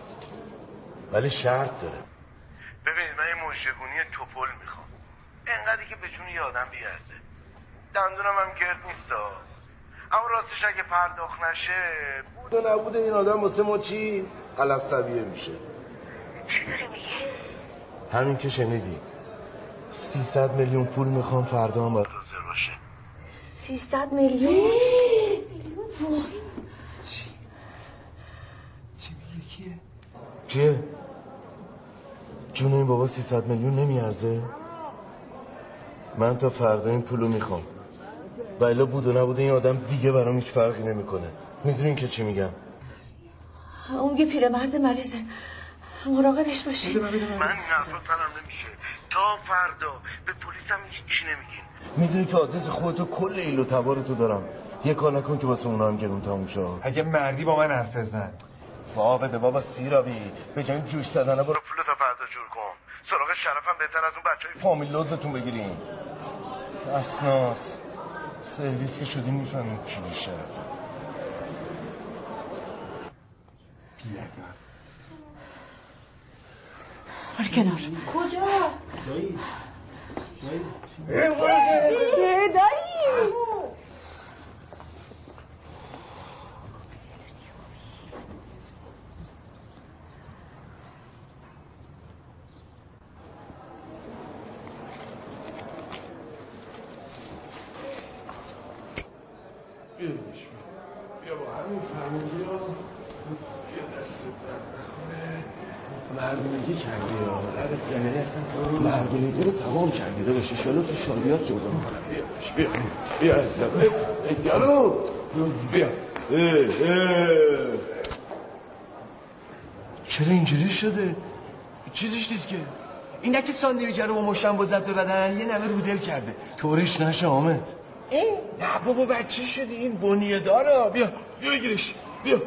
ولی شرط داره. ببینید من یه مشگونی توپل می‌خوام. انقدری که به جون یه آدم بیارزه دندونم هم گرد نیستا اما راستش اگه پرداخت نشه بود و نبود این آدم واسه ما چی؟ قلصبیه میشه. چی داری میگی؟ همین که شنیدی. سیصد میلیون پول می‌خوام فردا هم باید حاضر باشه. سیصد میلیون؟ چیه؟ جون این بابا سیصد میلیون نمیارزه؟ من تا فردا این پولو می‌خوام. ولی بود و نبود این آدم دیگه برام هیچ فرقی نمی‌کنه. می‌دونین که چی میگم؟ اون یه پیرمرد مریضه. مراقبش باشی من این حرفا سرم نمیشه. تا فردا. به پلیس هم هیچ چی نمیگین. می‌دونی که آدرس خودتو کل ایلو تبارتو دارم. یه کار نکن که واسه اونا هم گرون تموم شد اگه مردی با من حرف بزن. وا بده بابا سیرابی. به جای جوش زدنه برو. پولو تا فردا جور کن. سراغ شرفم بهتر از اون بچه های فامیل لوزتون بگیرین. اسناس. سرویس که شدین می‌فهمین کی بی شرفه برو کنار. کجا؟ دایی بیادش بیا با همین فهمیدی ها بیا دست مردونگی کردی ها یعنی مردونگی رو تمام کردی. داداش ایشالا تو شادیات جدا می‌کنم. بیا بیا بیا عزیزم. اه، یارو بیا. اه، اه. چرا اینجوری شده؟ چیزیش نیست که. این که ساندویچ رو با مشتم با زد بدن یه نمه رودل کرده. طورش نشه آمد این نه بابا بچه شدی؟ این بنیه داره. بیا بیا بگیرش. بیا.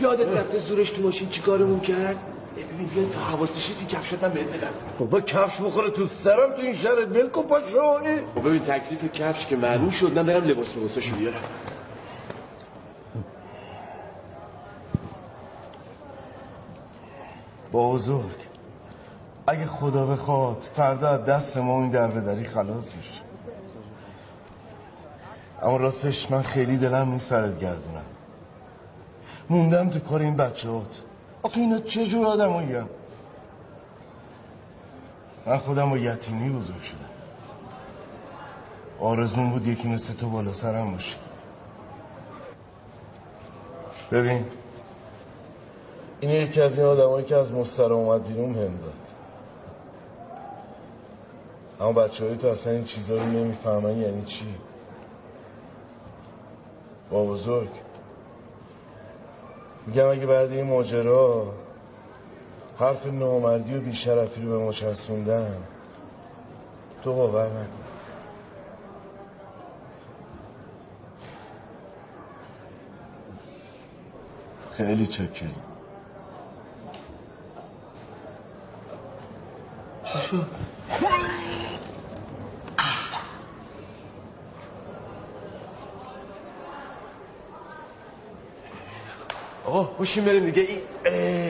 یادت رفته زورش تو ماشین چیکارمون کرد؟ ببین بیا تا حواسش این کفشاتم بهت بدم. بابا کفش بخوره تو سرم تو این شرط ملک و پاشو خب ببین تکلیف کفش که معلوم شد من برم لباس لباساشو بیارم. بزرگ اگه خدا بخواد فردا از دست ما این در بدری خلاص میشه. اما راستش من خیلی دلم نیست برات گردونم. موندم تو کار این بچهات آخه اینا چه جور آدم هم من خودم با یتیمی بزرگ شدم. آرزون بود یکی مثل تو بالا سرم باشه. ببین این یکی از این آدمایی که از مستر اومد بیرون هم داد. اما بچه تو اصلا این چیزا رو نمی‌فهمن یعنی چی؟ با بزرگ. میگم اگه بعد این ماجرا حرف نامردی و بیشرفی رو به ما چسبوندن تو باور نکن خیلی چکریم چی شد؟ آقا باشیم بریم دیگه. این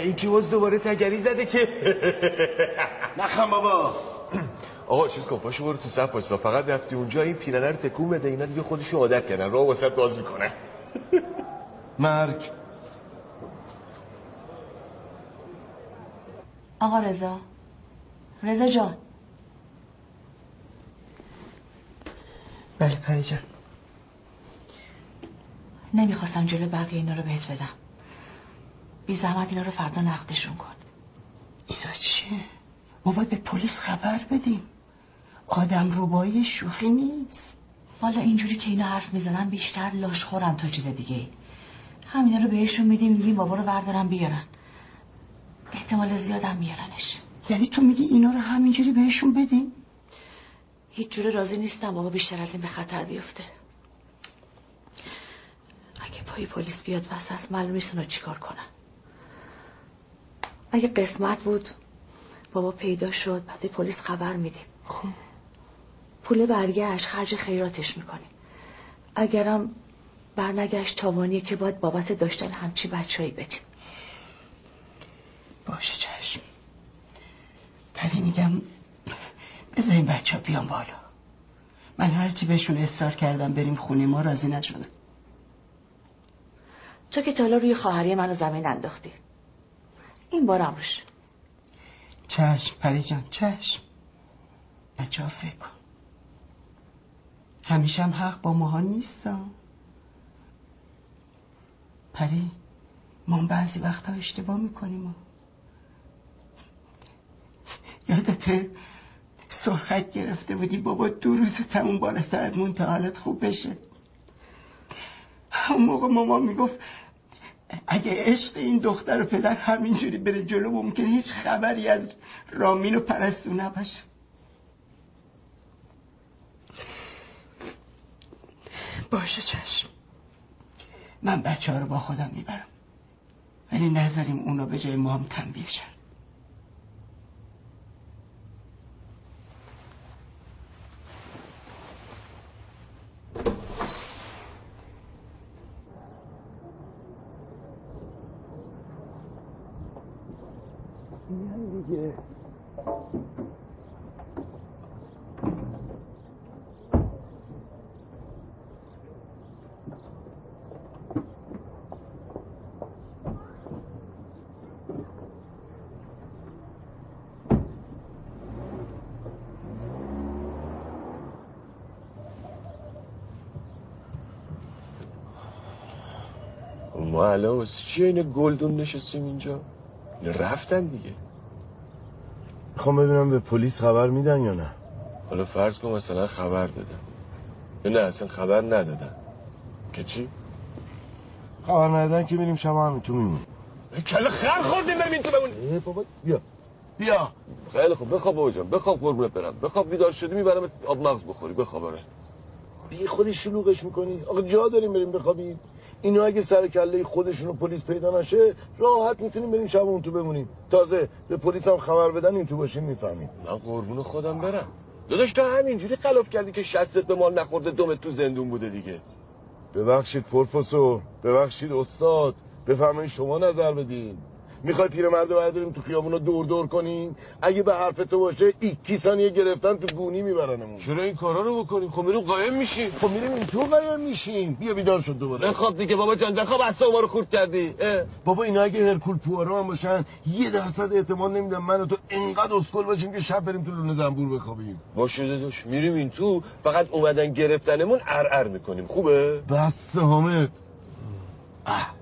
این که باز دوباره تگری زده که. نخم بابا. آقا چیز کن پاشو برو تو صف واسه فقط رفتی اونجا این پیرنه رو تکون بده اینا دیگه خودشو عادت کردن. راه واسط باز می‌کنه مرگ. آقا رضا. رضا جان. بله پری جان. نمی‌خواستم جلو بقیه اینا رو بهت بدم. بی زحمت اینا رو فردا نقدشون کن. اینا چیه؟ ما باید به پلیس خبر بدیم. آدم روبایی شوخی نیست. والا اینجوری که اینا حرف می‌زنن بیشتر لاش خورن تا چیز دیگه همینا رو بهشون میدیم میگیم بابا رو بردارن بیارن. احتمال زیادم میارنش. یعنی تو میگی اینا رو همینجوری بهشون بدیم؟ هیچ جوره راضی نیستم بابا بیشتر از این به خطر بیفته. اگه پای پلیس بیاد وسط معلوم نیست اونا چیکار کنن. اگه قسمت بود بابا پیدا شد بعد پلیس خبر میدیم. خب. پول برگشت خرج خیراتش می‌کنیم اگرم برنگشت تاوانیه که باید بابت داشتن همچی بچهایی بدیم. باشه چشم. ولی میگم بذار این بچه ها بیان بالا. من هرچی بهشون اصرار کردم بریم خونه ما راضی نشدم تو که تالا روی خواهری منو زمین انداختی. این بارم روش چشم پری جان چشم. بچه ها فکر کن. همیشه هم حق با ماها نیستم پری ما بعضی وقتا اشتباه می‌کنیم. یادته سرخک گرفته بودی بابا دو روز تموم بالا سرت منتحالت خوب بشه. اون موقع ماما می‌گفت اگه عشق این دختر و پدر همینجوری بره جلو ممکنه هیچ خبری از رامین و پرستو نباشه. باشه چشم. من بچه ها رو با خودم می‌برم. ولی نذاریم اونا به جای ما هم تنبیه شن دیگه الان واسه چیه این گلدون نشستیم اینجا؟ رفتن دیگه. می‌خوام ببینم به پلیس خبر میدن یا نه؟ حالا فرض کن مثلا خبر دادن. یا نه اصلا خبر ندادن. که چی؟ خبر ندادن که میریم شما همین تو میمونیم. کله خر خوردیم بریم این تو بمون بابا بیا. بیا. خیلی خوب بخواب بابا جان بخواب قربونت برم. بخواب بیدار شدی می‌برم آب مغز بخوری بخواب آره. بی خودی شلوغش می‌کنی. آقا جا داریم بریم بخوابیم. اینو اگه سر کله خودشون رو پلیس پیدا نشه راحت می‌تونیم بریم شب اون تو بمونیم. تازه به پلیس هم خبر بدن این تو باشیم می‌فهمیم. من قربون خودم برم. داداش تو همینجوری خلاف کردی که شستت به مال نخورده دومت تو زندون بوده دیگه. ببخشید پروفسور ببخشید استاد. بفرمایید شما نظر بدین. می‌خوای پیرمرد برداریم تو خیابونا دور دور کنیم اگه به حرف تو باشه ایکی ثانیه گرفتن تو گونی میبرنمون. چرا این کارا رو بکنیم؟ خب میریم قایم میشیم. خب میریم این تو قایم میشیم. بیا بیدار شد دوباره. بخواب دیگه بابا جان بخواب اصلا ما رو خورد کردی. اه. بابا اینا اگه هرکول پوارو هم باشن یه درصد اعتماد نمیدن من و تو انقدر اسکل باشیم که شب بریم تو لونه زنبور بخوابیم. باشه داداش میریم این تو. فقط اومدن گرفتنمون ار می‌کنیم. خوبه؟ بس حامد. اه.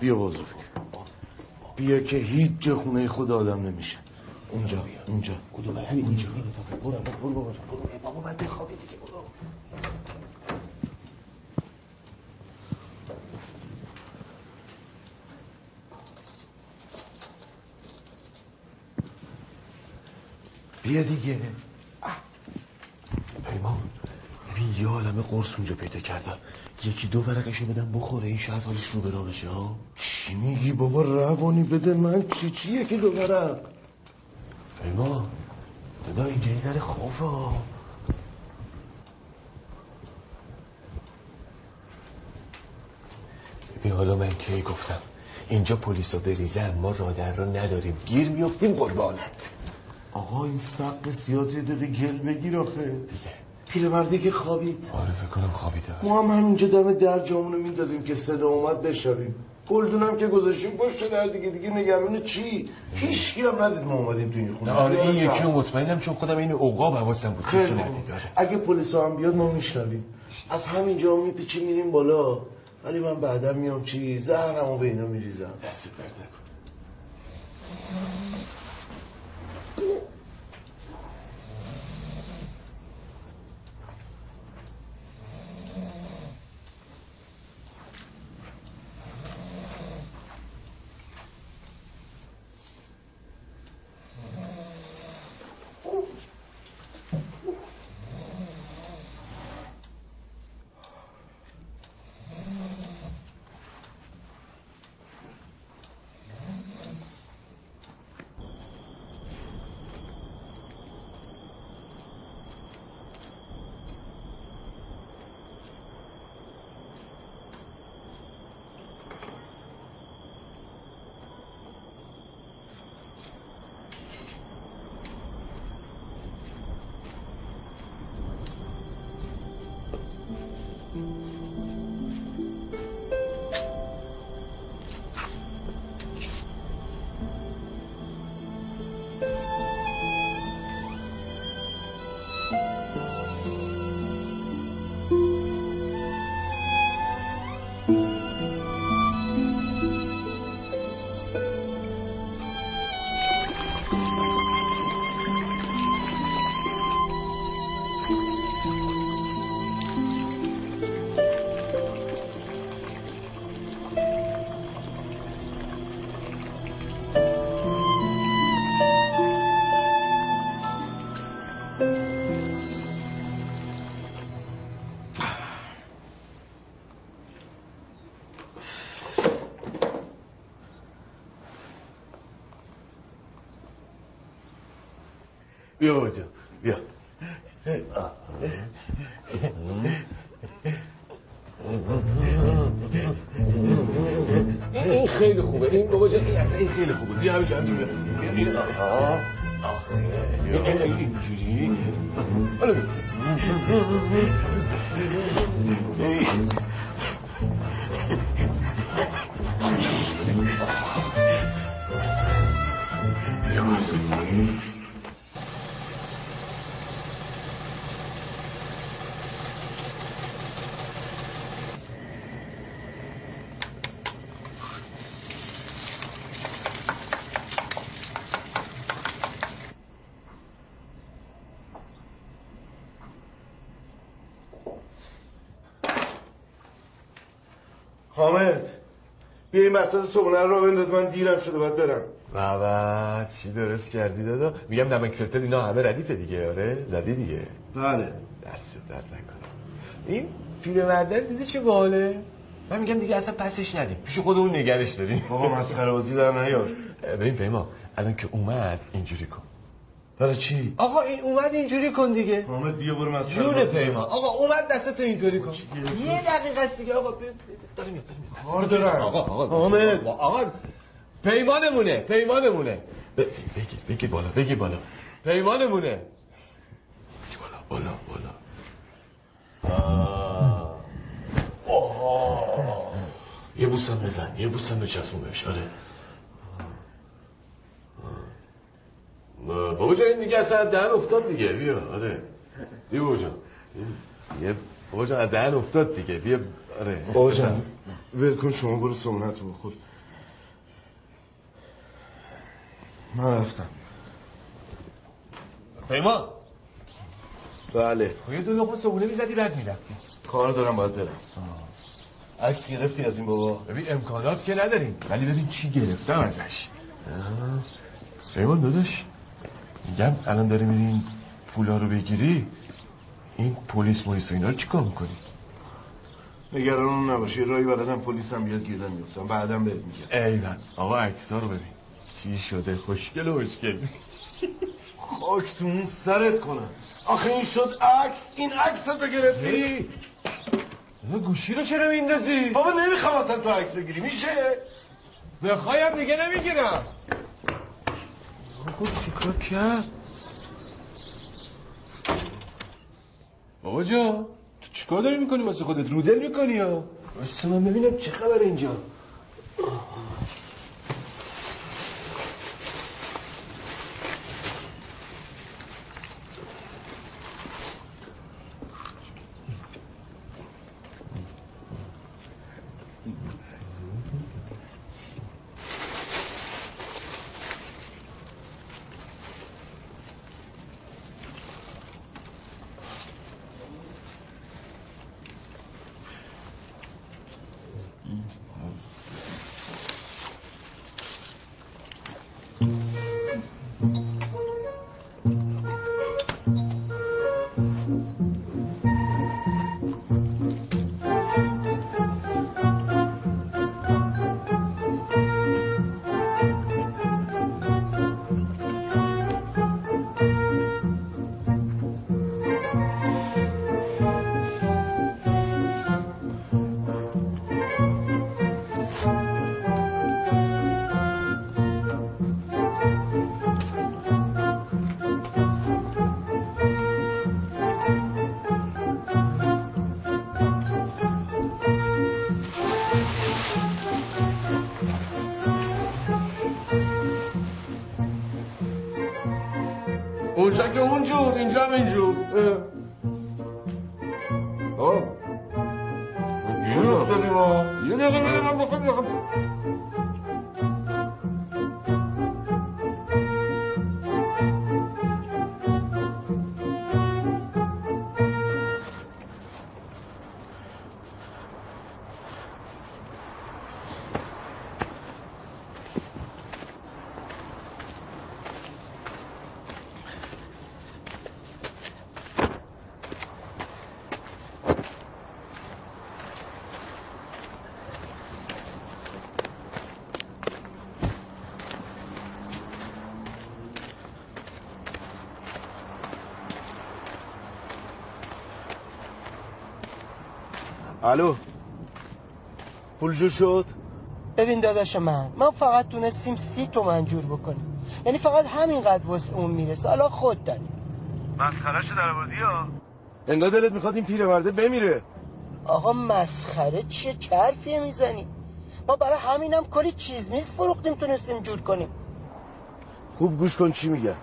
بیا بازو بیا که هیچ جا خونه خود آدم نمیشه. اونجا اونجا. کدوم همین اونجا برو برو برو برو برو بابا باید بخوابی دیگه برو. بیا دیگه. پیمان. ببین یه عالمه قرص اونجا پیدا کردم. یکی دو ورقشو بدم بخوره این شاید حالش رو برا بشه ها؟ چی میگی بابا؟ روانی بده من. چی چیه که دو ورق؟ پیمان دادا اینجا یه ذره خوفه ها ببین حالا من کی گفتم؟ اینجا پلیسا بریزن ما رادر رو نداریم. گیر میفتیم قربانت. آقا این سق سیاه یه دقیقه گل بگیر آخه. دیگه. پیرمرده که خوابید. آره فکر کنم خوابیده. ما هم همینجا دم در جامونو میندازیم که صدا اومد بشویم گلدونم که گذاشتیم پشت در دیگه دیگه نگران چی؟ هیچ هم ندید ما اومدیم تو این خونه. آره این یکی رو مطمئنم چون خودم این عقاب حواسم بود کسی ندیداره اگه پلیس هم بیاد ما میشنویم. از همینجا میپیچیم میریم بالا. ولی من بعدا میام چی زهرمو به اینا میریزم. دست درد نکن بیا بابا بیا این خیلی خوبه این بابا جان این خیلی خوبه بیا همینجا همینجا بیا این آها آخه صبحونه رو بنداز من دیرم شده باید برم. بابا چی درست کردی دادا؟ میگم نمک فلفل اینا همه ردیفه دیگه آره؟ زدی دیگه. بله. دست درد نکنه. این پیرمرده دیدی چه باله؟ من میگم دیگه اصلا پسش ندیم. پیش خودمون نگرش داریم. بابا مسخره بازی در نیار. ببین پیما الان که اومد اینجوری کن. برای چی؟ آقا این اومد اینجوری کن دیگه. حامد بیا برو مسخره جون پیما. آقا اومد دستتو اینطوری کن. یه دقیقه است دیگه. آقا داره میاد کار دارم. آقا آقا حامد. آقا پیمانمونه پیمانمونه. بگی بگی بالا بگی بالا. پیمانمونه. بگی بالا بالا. بالا. یه بوسم بزن یه بوسم بچسبون بهش آره آه. بابا جان این دیگه اصلا دهن افتاد دیگه. بیا. آره. بیا بابا جان. یه بابا جان دهن افتاد دیگه. بیا. آره. بابا جان ول کن شما برو صبحونتو بخور. من رفتم. پیما. بله. خب یه دو لقمه صبحونه می‌زدی رد می‌رفتی. کار دارم باید برم. عکس گرفتی از این بابا؟ ببین امکانات که نداریم. ولی ببین چی گرفتم ازش. پیمان داداش. میگم الان داری میری این پولا رو بگیری این پلیس مولیس و اینا رو چیکار می‌کنی؟ نگران اون نباشی رای بلدم پلیس هم بیاد گیردن میفتم بعدم بهت میگم. ایول آقا عکس‌ها رو ببین. چی شده؟ خوشگل و خوشگل. خاک تو اون سرت کنم. آخه این شد عکس این عکس رو گرفتی گوشی رو چرا میندازی بابا نمی‌خوام اصلا تو عکس بگیری میشه؟ بخوایم دیگه نمی‌گیرم. آقا چیکار کرد؟ بابا جان تو چیکار داری می‌کنی واسه خودت؟ رودل می‌کنی یا؟ واسه من ببینم چه خبر اینجا. الو. پول جو شد؟ ببین داداش من من فقط تونستیم سی تومن جور بکنیم. یعنی فقط همینقدر واسه اون می‌رسه. حالا خود دانی مسخرهشو در آوردی ها. انگار دلت می‌خواد این پیرمرده بمیره. آقا مسخره چه حرفیه می‌زنی؟ ما برای همینم کلی چیز میز فروختیم تونستیم جور کنیم. خوب گوش کن چی میگه.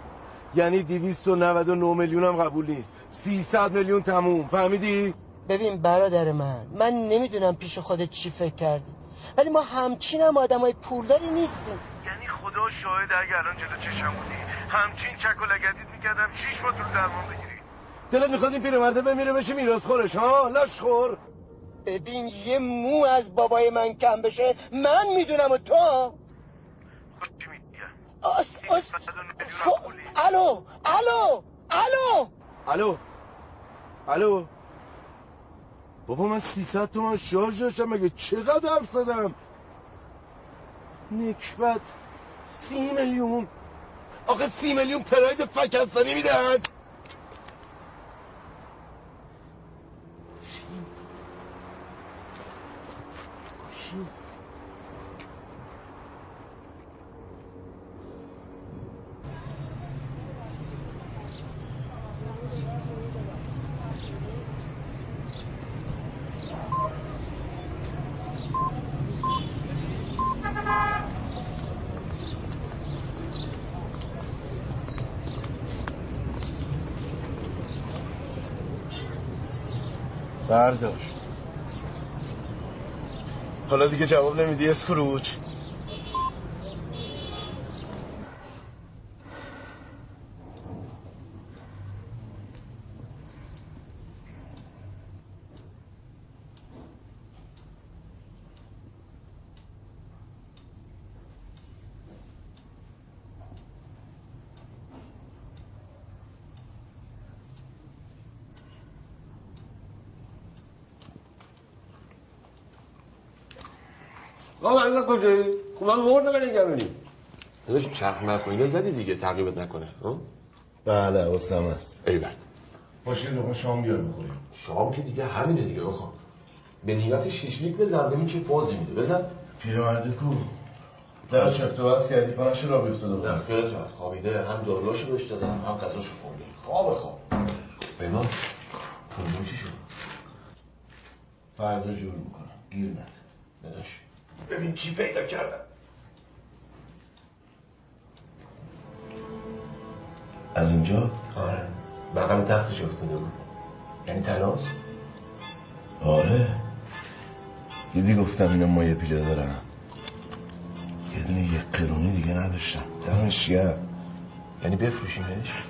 یعنی 299 میلیون هم قبول نیست. 300 میلیون تموم. فهمیدی؟ ببین برادر من من نمی‌دونم پیش خودت چی فکر کردی. ولی ما همچین هم آدم های پولداری نیستیم. یعنی خدا شاهد اگه الان جلو چشم بودی همچین چک و لگدیت می‌کردم شیش طول درمان بگیری. دلت می‌خواد این پیرمرده بمیره بشه میراث خورش ها؟ لاش خور ببین یه مو از بابای من کم بشه من می‌دونم و تو. آس آس ف... الو الو الو. الو. الو. بابا من 300 تومن شارژ داشتم مگه چقدر حرف زدم؟ نکبت سی میلیون. آخه سی میلیون پراید فکستانی میدن بردار. حالا دیگه جواب نمیدی اسکروچ آقا من کجایی؟ خب من مردم نگرانی داداش چرخ مکنی زدی دیگه تعقیبت نکنه. ها؟ بله حسم است ای بله باشه لقمه شام بیار بخوریم. شام که دیگه همینه دیگه بخوام به نیت شیشلیک بزن ببین چه فازی میده. بزن. پیرمرد کو؟ در چفت و بس کردی؟ پنش را بیفتاده بود. نه خیلی راحت خوابیده. هم دارلاشو بهش دادم هم غذاشو خورده خواب خواب. پیمان پولمون چی شد؟ فردا جور می‌کنم. گیر نده. نداش ببین چی پیدا کردم. از اونجا آره. بغل تختش افتاده بود. یعنی تلاس آره. دیدی گفتم اینا مایه پیله دارن. یه دونه یه قرونی دیگه نداشتم دمش یعنی بفروشیمش؟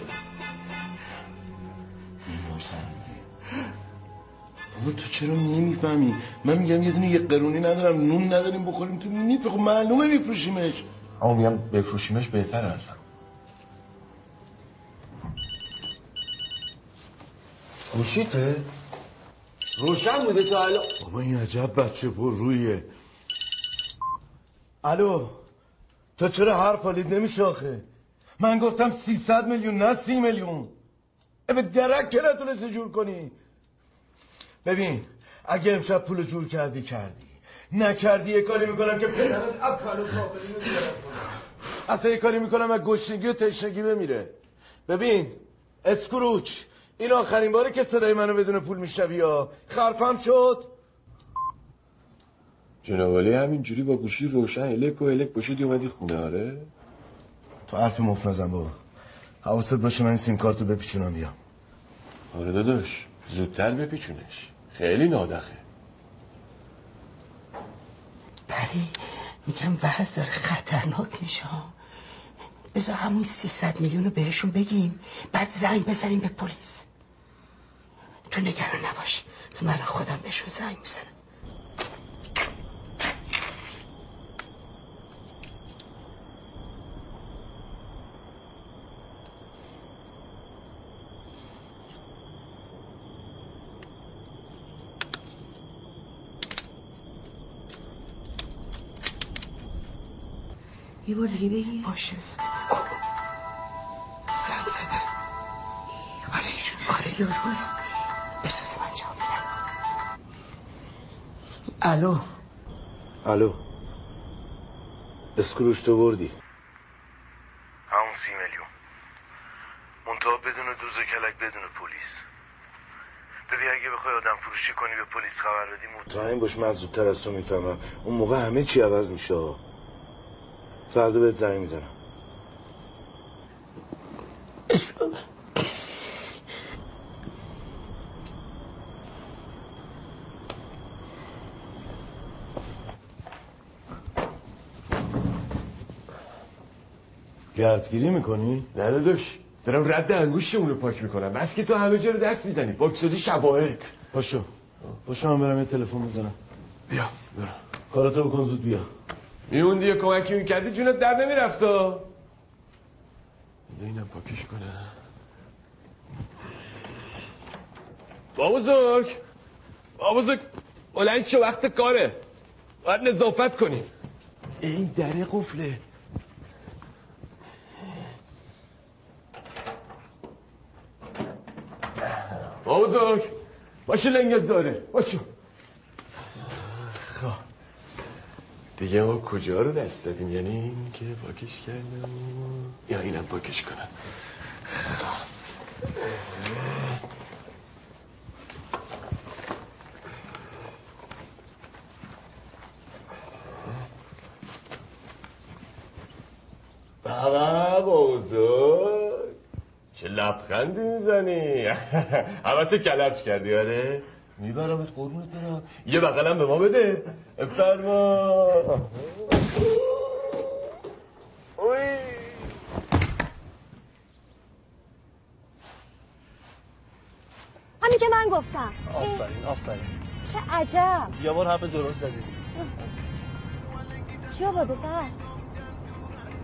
بابا تو چرا نمی‌فهمی؟ من میگم یه دونه یه قرونی ندارم نون نداریم بخوریم تو میفروخ خب معلومه میفروشیمش. اما میگم بفروشیمش بهتره ازم گوشیته؟ روشن بوده تا الان بابا این عجب بچه پر رویه. الو تو چرا حرف حالید نمیشه آخه؟ من گفتم 300 میلیون نه 30 میلیون. به درک که نتونستی جور کنی. ببین اگه امشب پول جور کردی کردی. نکردی یه کاری می‌کنم که پدرت افعال و اصلا یه کاری می‌کنم از گشنگی و تشنگی بمیره. ببین اسکروچ این آخرین باره که صدای منو بدون پول میشنوی یا؟ خرفم شد. جنابالی همینجوری با گوشی روشن الک و الک باشید اومدی خونه آره؟ تو حرف مفت نزن بابا. حواست باشه من این سیم کارتو بپیچونم بیام آره داداش زودتر بپیچونش. خیلی نادخه. بری میگم وضع داره خطرناک میشه بذار همون 300 میلیون رو بهشون بگیم بعد زنگ بزنیم به پلیس. تو نگران نباش من خودم بهشون زنگ می‌زنم یه بار دیگه بگی باشه زنگ زدن آره ایشون. آره یاروه احساس من جواب میدم. الو. الو. اسکروش تو بردی. همون سی میلیون. منتها بدون دوز و کلک بدون پلیس. ببین اگه بخوای آدم فروشی کنی به پلیس خبر بدی مطمئن باش من زودتر از تو می‌فهمم. اون موقع همه چی عوض میشه. فردا بهت زنگ می‌زنم. گردگیری می‌کنی؟ نه داداش. دارم رد انگوشمون رو پاک می‌کنم. بس که تو همه جا رو دست می‌زنی. پاکسازی شواهد. پاشو. باشه من برم یه تلفن بزنم. بیا برو. کاراتو بکن زود بیا. میموندی یه کمکی می‌کردی جونت در نمی‌رفت و. اینم پاکش کنه با بزرگ با بزرگ بلند شو وقت کاره. باید نظافت کنیم این دره قفله. با بزرگ باشو لنگت داره باشو خب دیگه ما کجا رو دست دادیم؟ یعنی این که پاکش کردم. یا اینم پاکش کنم. بابا بزرگ. چه لبخندی می‌زنی. حوث کلبش کردی آره؟ میبرمت قربونت برم. یه بغلم به ما بده. فرما همین که من گفتم. آفرین آفرین. چه عجب. یه بار حرف درست زدی. چی آورده سر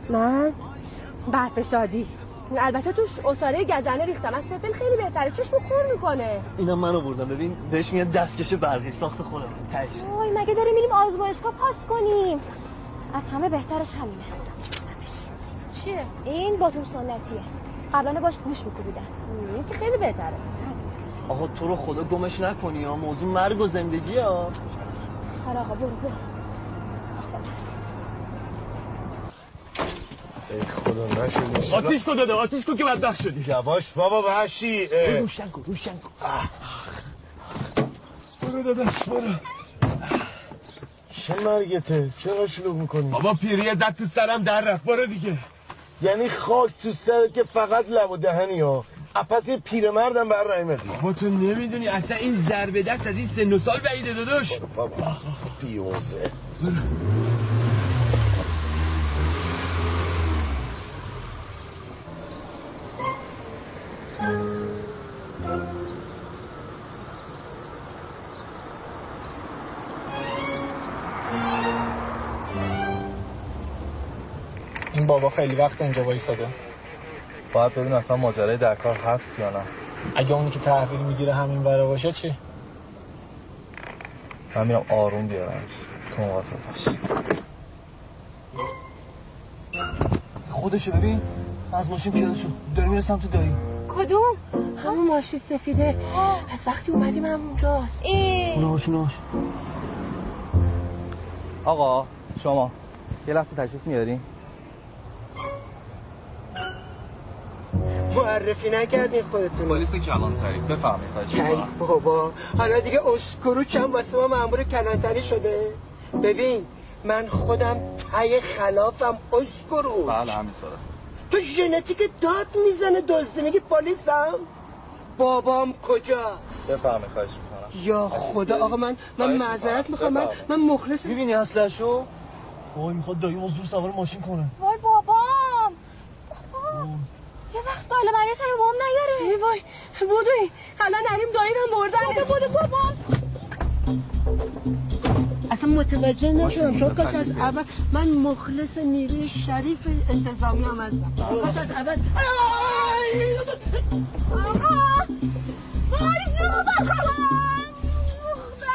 من؟ برف شادی. البته توش اصاره گزنه ریختم از فلفل خیلی بهتره. چشمو خور می‌کنه. اینا منو بردم ببین بهش میگن دستکش برقی. ساخت خودم. تاج وای مگه داریم میریم آزمایشگاه پاس کنیم؟ از همه بهترش همینه. چیه؟ این باتوم سنتیه. قبلا باش گوش میکوبیدن این که خیلی بهتره. آقا تو رو خدا گمش نکنی ها موضوع مرگ و زندگی ها خر آقا برو برو. خدا نشد آتیش کن داده آتیش کن که بدبخت شدی؟ یواش بابا وحشی. روشن کن روشن کن. برو داداش برو. چه مرگته؟ چرا شلوغ می‌کنی؟ بابا پیریه زد تو سرم در رفت. برو دیگه. یعنی خاک تو سر که فقط لب و دهنی ها. پس یه پیرمردم بر نیمدی بابا تو نمی‌دونی اصلا این ضربه دست از این سن و سال بعیده داداش. بابا. بیوزه. بابا خیلی وقت اینجا وایساده. باید ببین اصلا ماجرای در کار هست یا نه. اگه اونی که تحویل می‌گیره همین بره باشه چی؟ من میرم آروم بیارمش. تو مواظبش. خودشو ببین. از ماشین پیاده شد داره میره سمت دایی. کدوم؟ همون ماشین سفیده. از وقتی اومدیم همونجاست اوناش اوناش آقا شما یه لحظه تشریف میارین؟ معرفی نکردین خودتون پلیس کلانتری بفهمید ای بابا. حالا دیگه اسکرو چند واسه ما مأمور کلانتری شده. ببین من خودم تای خلافم اسکرو بله همینطوره. تو ژنتیک داد می‌زنه دزدی میگی پلیسم؟ بابام کجاست؟ بفهمید خواهش می‌کنم. یا خدا آقا من من معذرت. می‌خوام. من. من مخلص می‌بینی اصلشو؟ وای می‌خواد دایی مزدور سوار ماشین کنه. وای بابام یه وقت بالا برای سر بابام نیاره. ای وای بودوی الان نریم دایی رو مردن. بودو بودو بابام اصلا متوجه نشدم. شاید کاش از اول من مخلص نیروی شریف انتظامی هم هستم. کاش از اول! آقا!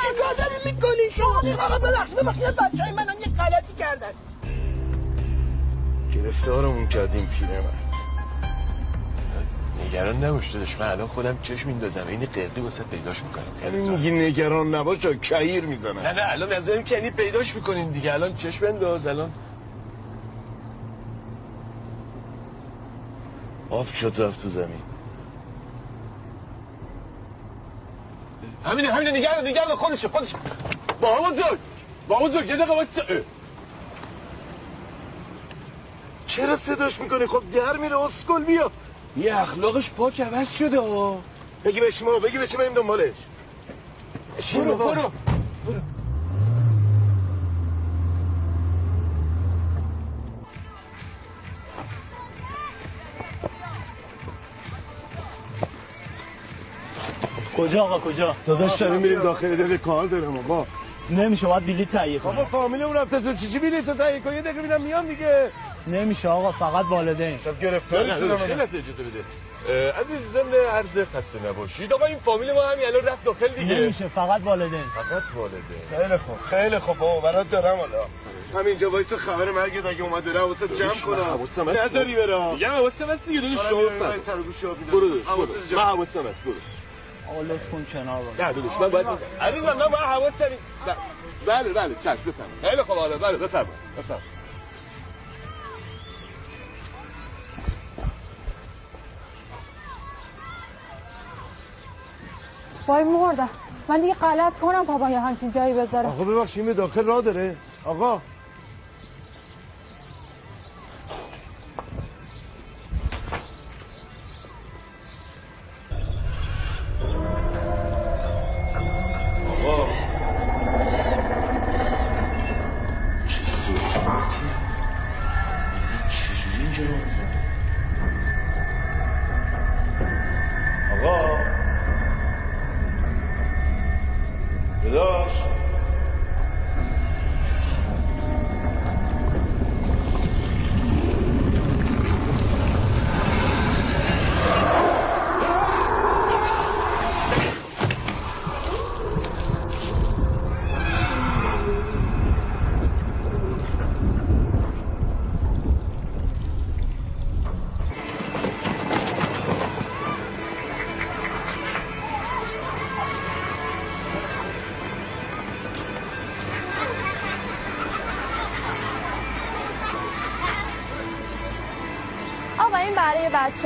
چیکار داری می‌کنی شما؟ آقا ببخش ببخش یه بچه های منم یه غلطی کردن. گرفتارمون کردیم پیرمرد. نگران نباش داداش. من الان خودم چشم میندازم. این قردی واسه پیداش می‌کنم. یعنی میگی نگران نباش چا کهیر می‌زنن نه نه الان از که یعنی پیداش می‌کنین دیگه. الان چشم انداز الان. آف شد رفت تو زمین. همینه همینه. نگرد نگرد خودش خودش با بزرگ. با بزرگ. یه دقیقه اه. چرا صداش می‌کنی؟ خب در میره اسکل بیا. یه اخلاقش پاک عوض شده ها بگی به شما بگی به شما این دنبالش. برو برو. کجا آقا کجا؟ داداش داریم میریم داخل دل کار دارم آقا. نمیشه باید بلیط تهیه کنم بابا فامیلمون رفته تو چی چی بلیط تهیه کن یه دقیقه ببینم میام دیگه. نمیشه آقا فقط والدین. شب گرفتاری شدم خیلی لحظه اجازه بده عزیز ضمن عرض خسته نباشید. آقا این فامیل ما همین الان رفت داخل دیگه. نمیشه فقط والدین. فقط والده خیلی خوب خیلی خوب بابا برات دارم حالا. همینجا وایس تو خبر مرگت اگه اومد بره حواست جمع کنم. حواسم هست. نذاری برا. میگم حواسم هست دیگه داداش شما. من. برو برو. جمع. من حواسم هست برو. آقا لطف کن کنار باش. نه داداش من باید عزیزم من باید حواسم ب- بله بله چشم بفرمایید. خیلی خوب حالا بله بفرمایید بفرمایید. وای مردم من دیگه غلط کنم بابا یه همچین جایی بذاره. آقا ببخشید داخل راه داره. آقا آقا.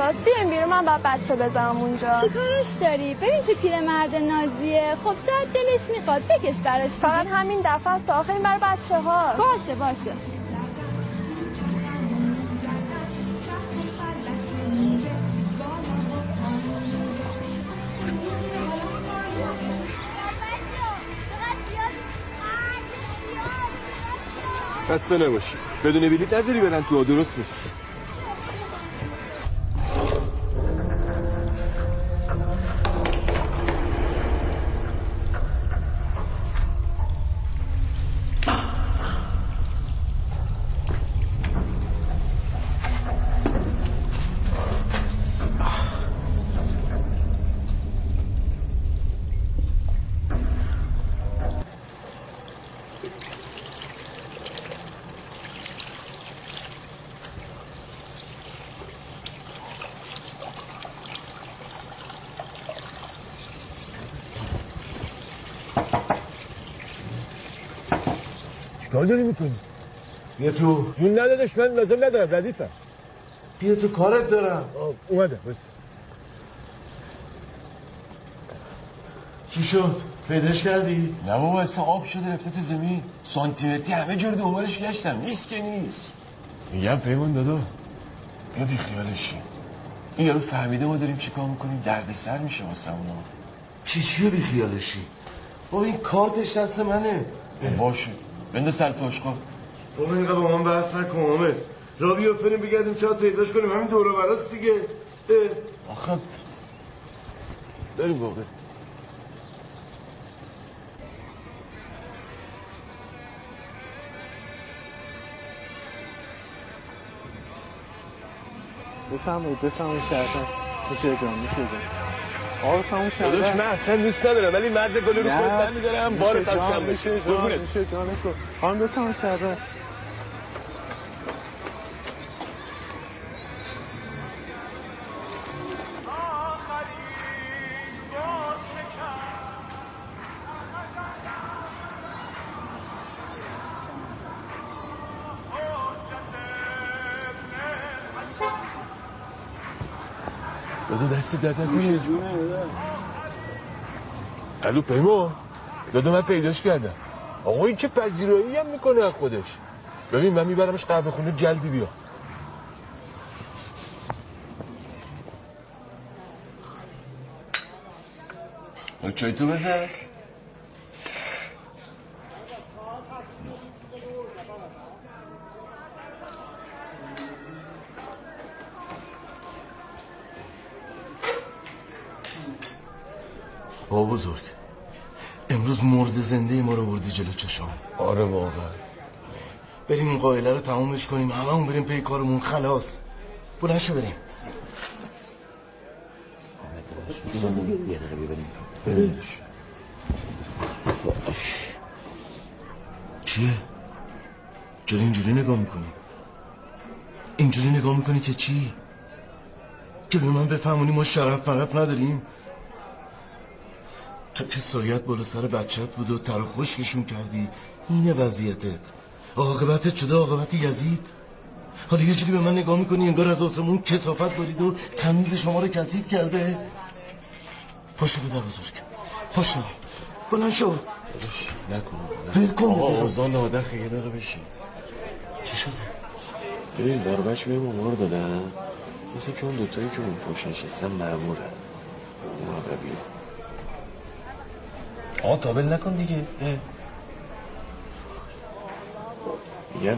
بچه هاست بیایم بیرون من باید بچه بذارم اونجا. چی کارش داری؟ ببین چه پیرمرد نازیه. خب شاید دلش می‌خواد بکش براش فقط همین دفعه است. آخه این برای بچه ها باشه. باشه خسته نباشی. بدون بلیط نذاری برن تو درست نیست داری می‌کنی؟ بیا تو. جون ندادش من لازم ندارم ردیفم. بیا تو کارت دارم. اومده بس. چی شد؟ پیداش کردی؟ نه بابا اصلا آب شده رفته تو زمین. سانتیمتری همه جور دنبالش گشتم نیست که نیست. میگم پیمان دادا. بیا بی خیالشی این یارو فهمیده ما داریم چیکار می‌کنیم؟ دردسر میشه واسه اونا. چی چیه بی خیالشی بابا این کارتش دست منه. باشه. بنده سر تو اشقا بابا اینقدر با من بحث نکن حامد را بیا فریم بگردیم شاید پیداش کنیم. همین دوره براست دیگه. آخه. بریم بابا. بفرمایید بفرمایید شرطن. میشه جان میشه جان. آقا بفرمایید داداش شرطن من اصلا دوست ندارم ولی مرز گل رو خودت نمی‌ذارم بار ترسم بشه. میشه جان قربونت. میشه جان تو. خانم بفرمایید شرطن دادا دست درد نکنه الو پیما دادا من پیداش کردم. آقا این چه پذیرایی هم می‌کنه از خودش. ببین من میبرمش قهوه خونه جلدی بیا. چای تو بزن. جلو چشام آره واقعا بریم این قائله رو تمومش کنیم همه اون بریم پی کارمون خلاص بلند شو بریم چیه؟ چرا اینجوری نگاه می‌کنی؟ اینجوری نگاه می‌کنی که چی؟ که به من بفهمونی ما شرف مرف نداریم؟ تو که سایت بالا سر بچت بود و تر خشکشون کردی. اینه وضعیتت. عاقبتت شده عاقبت یزید. حالا یه جوری به من نگاه می‌کنی انگار از آسمون کسافت برید و تمیز شما رو کثیف کرده. پاشو بده بزرگ. پاشو. بلند شو. نکن. ول کن آقا اوضاع نادخه یه دقیقه بشین. چی شده؟ ببین داربش به مامور دادن. مثل که اون دوتایی که اون پشت نشستن مامورن مراقبی آقا تابل نکن دیگه. میگم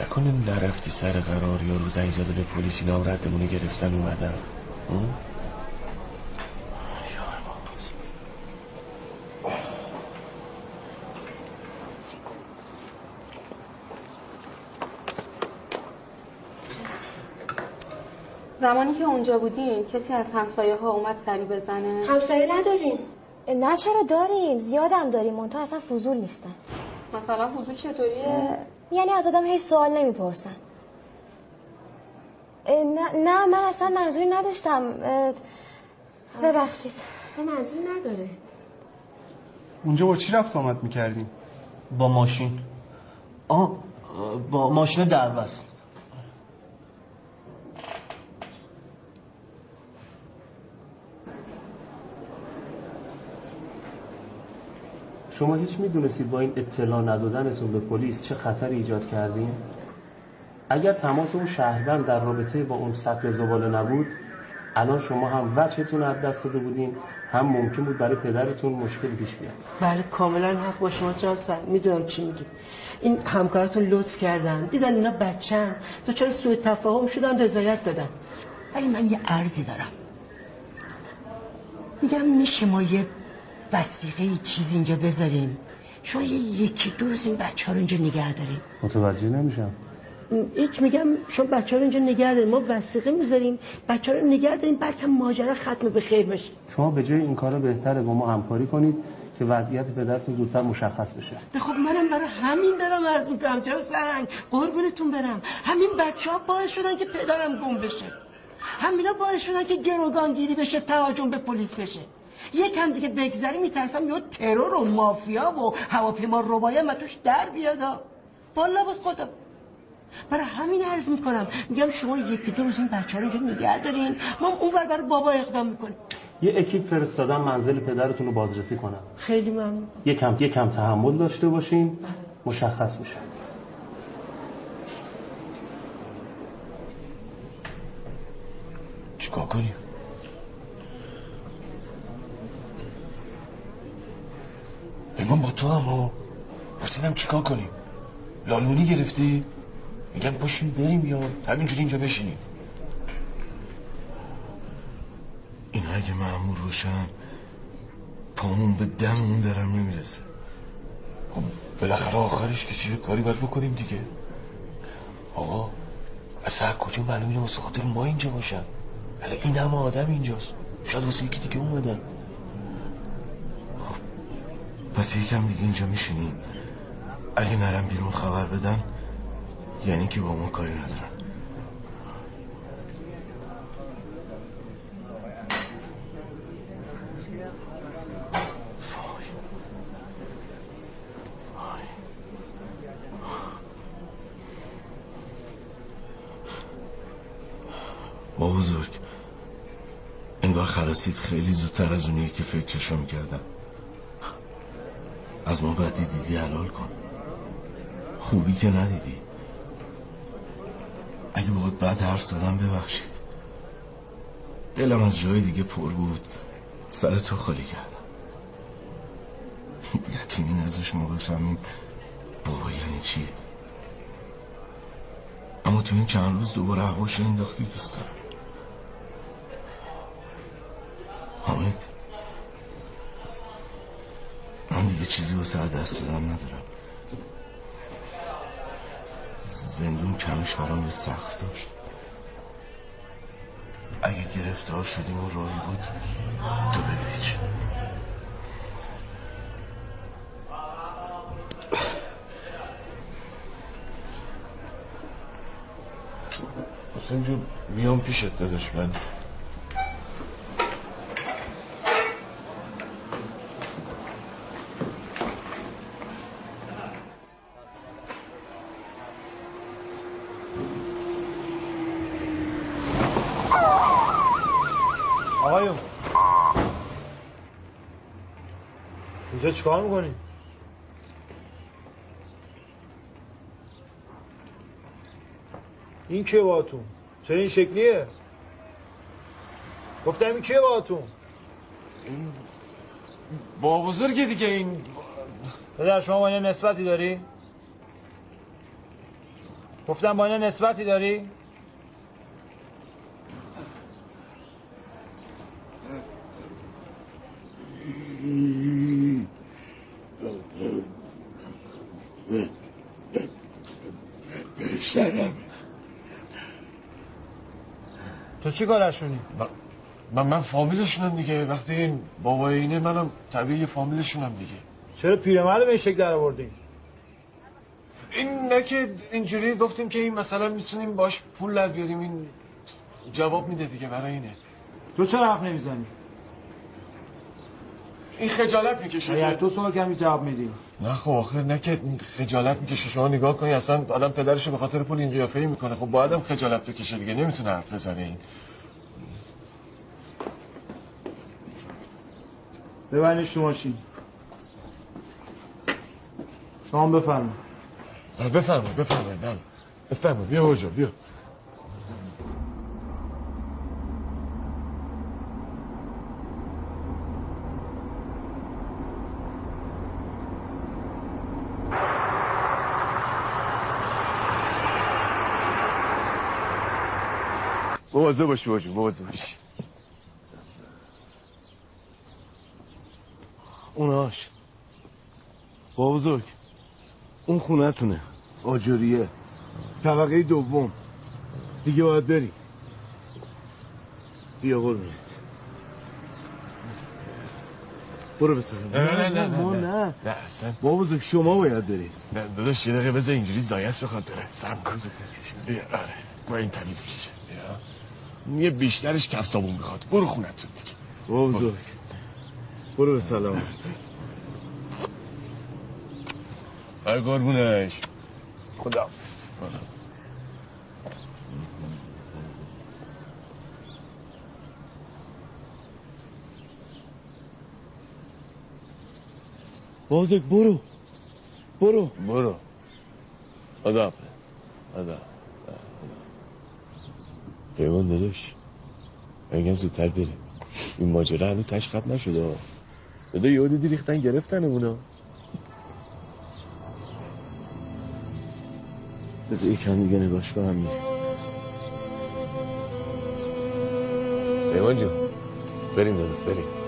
نکنه نرفتی سر قرار یا رو زنگ زده به پلیس اینا هم ردمونو گرفتن اومدن؟ زمانی که اونجا بودیم کسی از همسایه ها اومد سری بزنه؟ همسایه نداریم. نه چرا داریم؟ زیادم داریم. منتها اصلا فضول نیستن مثلا فضول چطوریه؟ یعنی از آدم هیچ سوال نمی‌پرسن. نه نه من اصلا منظوری نداشتم. ببخشید. اصلا منظور نداره. اونجا با چی رفت آمد می‌کردیم؟ با ماشین. آه با ماشین دربست. شما هیچ می‌دونستید با این اطلاع ندادنتون به پلیس چه خطری ایجاد کردین؟ اگر تماس اون شهروند در رابطه با اون سطل زباله نبود الان شما هم وجهتون رو از دست داده بودین هم ممکن بود برای پدرتون مشکلی پیش بیاد. بله کاملا حق با شما جان می‌دونم چی میگی. این همکارتون لطف کردن. دیدن اینا بچن تو چرا سوء تفاهم شدن رضایت دادن. ولی من یه عرضی دارم. میگم میشه ما یه وسیقه چیزی اینجا بذاریم. شما یه یکی دو روز این بچه ها رو اینجا نگه داریم. متوجه نمیشم. هیچ میگم شما بچه ها رو اینجا نگه داریم. ما وسیقه می‌ذاریم. بچه ها رو نگه داریم. هم ماجرا ختم به خیر بشه. شما به جای این کارا بهتره با ما همکاری کنید که وضعیت پدرتون زودتر مشخص بشه. خب منم برای همین دارم عرض می‌کنم. چرا سرنگ؟ قربونتون برم. همین بچه ها باعث شدن که پدرم گم بشه. همینا باعث شدن که گروگانگیری بشه تهاجم به پلیس بشه. یکم دیگه بگذری میترسم یا ترور و مافیا و هواپیما ربایی هم توش در بیاد ها. والا به خدا. برای همین عرض می‌کنم میگم شما یکی دو روز این بچه ها رو اینجا نگه دارین. ما اون بر برای بابا اقدام می‌کنیم. یه اکیپ فرستادن منزل پدرتون رو بازرسی کنن خیلی ممنون. یه کم یه کم تحمل داشته باشین. مشخص میشه. چیکار کنیم؟ من با تو هم ها پرسیدم چیکار کنیم؟ لالمونی گرفتی؟ میگم پاشیم بریم یا همینجوری اینجا بشینیم. این اگه معمور روشن پامون به دممون درم نمی‌رسه. خب بالاخره آخرش چیه کاری باید بکنیم دیگه. آقا اصلا کجا معلوم اینه واسه خاطر ما اینجا باشن؟ ولی این همه آدم اینجاست. شاید واسه یکی دیگه اومدن. پس یکم دیگه اینجا میشینیم اگه نرم بیرون خبر بدن یعنی که با ما کاری ندارن بزرگ انگار خلاصیت خیلی زودتر از اونیه که فکرشو می‌کردم. از ما بدی دیدی حلال کن. خوبی که ندیدی. اگه باید بعد حرف زدم ببخشید. دلم از جای دیگه پر بود. سر تو خالی کردم. یتیمی ازش ما بفهمیم بابا یعنی چی؟ اما تو این چند روز دوباره هواش انداختی تو سرم. حامد دیگه چیزی واسه دست دادن ندارم. زندون کمش برام یه سخت داشت. اگه گرفتار شدیم و راهی بود تو بپیچ حسین جون میام پیشت داداش من چیکار می‌کنی؟ این کیه باهاتون؟ چرا این شکلیه؟ گفتم این کیه باهاتون؟ با بزرگ دیگه این پدر شما با اینا نسبتی داری؟ گفتم با اینا نسبتی داری؟ چی کارشونی؟ من من فامیلشونم دیگه. وقتی این بابای اینه منم طبیعی فامیلشونم دیگه. چرا پیرمرد به این شکل در آوردی؟ این نه که اینجوری گفتیم که این مثلا می‌تونیم باش پول در بیاریم. این جواب میده دیگه برای اینه. تو چرا حرف نمی‌زنی؟ این خجالت می‌کشه. اگر تو سوال کمی جواب میدی. نه خب آخه نه که خجالت می‌کشه. شما نگاه کنی اصلا آدم پدرشو به خاطر پول این قیافه ای می‌کنه. خب باید هم خجالت بکشه دیگه. نمی‌تونه حرف بزنه این. ببینش تو ماشین شما بفرمایید. بفرمایید بفرمایید بله. بفرمایید بیا اوجا بیا. مواظب باش باجون مواظب باش با بزرگ. اون خونه تونه آجوریه طبقه دوم. دیگه باید بریم بیا قربونت. برو بسرم نه نه نه نه نه. نه. نه. اصلا. با بزرگ شما باید بریم نه داداش یه دقیقه بذار اینجوری زایست بخواد بره سم کن. بیا آره. با این تمیز میشه بیا. یه بیشترش کف صابون می‌خواد. برو خونتون دیگه. با بزرگ. برو به سلامت. آره قربونش. خدا حافظ با بزرگ برو. برو. برو. خدا خدا پیمان داداش. بگم زودتر بریم. این ماجرا هنو تش ختم نشده. دادا یه دیدی ریختن گرفتن اونا بذار یکم دیگه نگاش کنم میریم پیمان جون بریم دادا بریم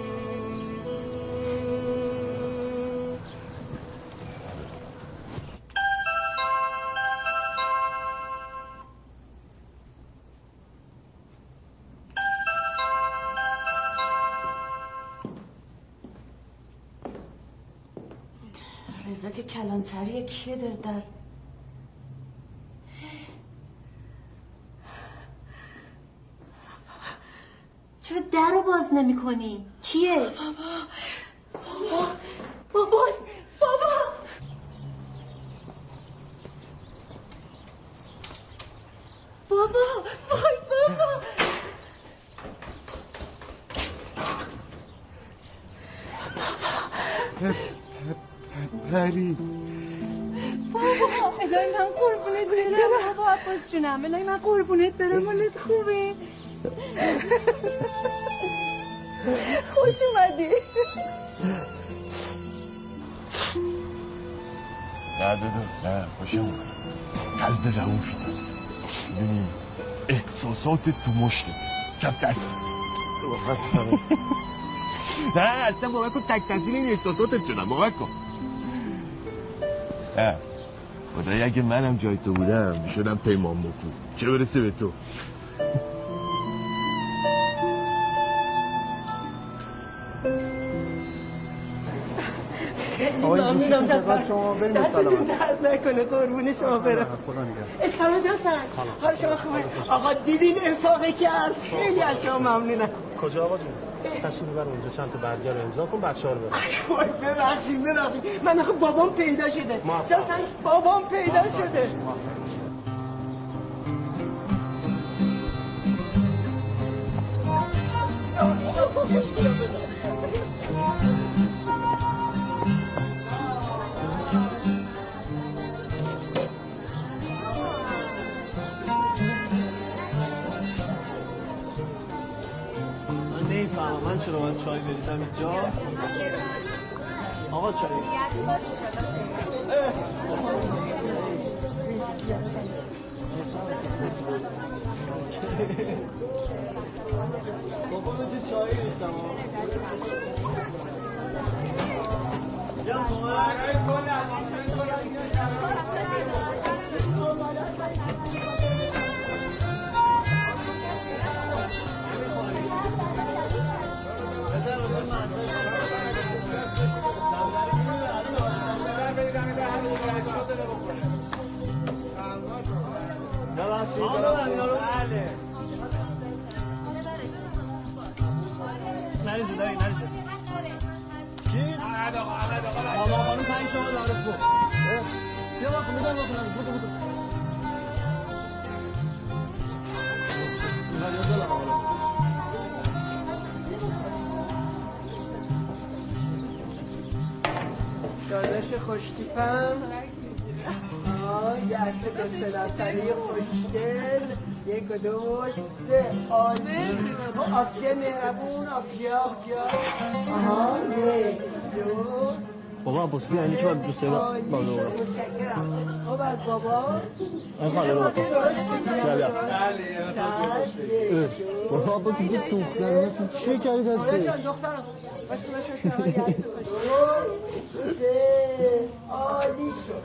بساطت تو مشکت کف دست. نه اصلا باور کن تک تحصیل این احساساتت شدم باور کن. خدای اگه منم جای تو بودم می‌شدم پیمان مکو چه برسه به تو؟ ممنونم دست شما بریم دستتون درد نکنه قربون شما برم. سلام جان حال شما خوبه؟ آقا دیدین افاقه کرد خیلی از شما ممنونم. کجا آقا جون؟ تشریف ببر اونجا چند تا برگر رو امضا کن بچه‌ها رو ببر ببخشید ببخشید. من آخه بابام پیدا شده. جان بابام پیدا شده. من من چرا باید چای بریزم اینجا؟ آقا چای. بابا من چه چایی بریزم نریزه دایی نریزه چی؟ ماما خانم پنج داره خوشتیپم عکس دو سه نفری خوشگل یک و دو سه عالی آفیه مهربون آفیه آفیه آها یک دو بابا عباسی یعنی که من دوست دارم برم متشکرم خب از بابا این خانه بابا بیا بیا بله بابا عباسی که دختر چی کردی دستی دخترم بس بس بس دو سه عالی شد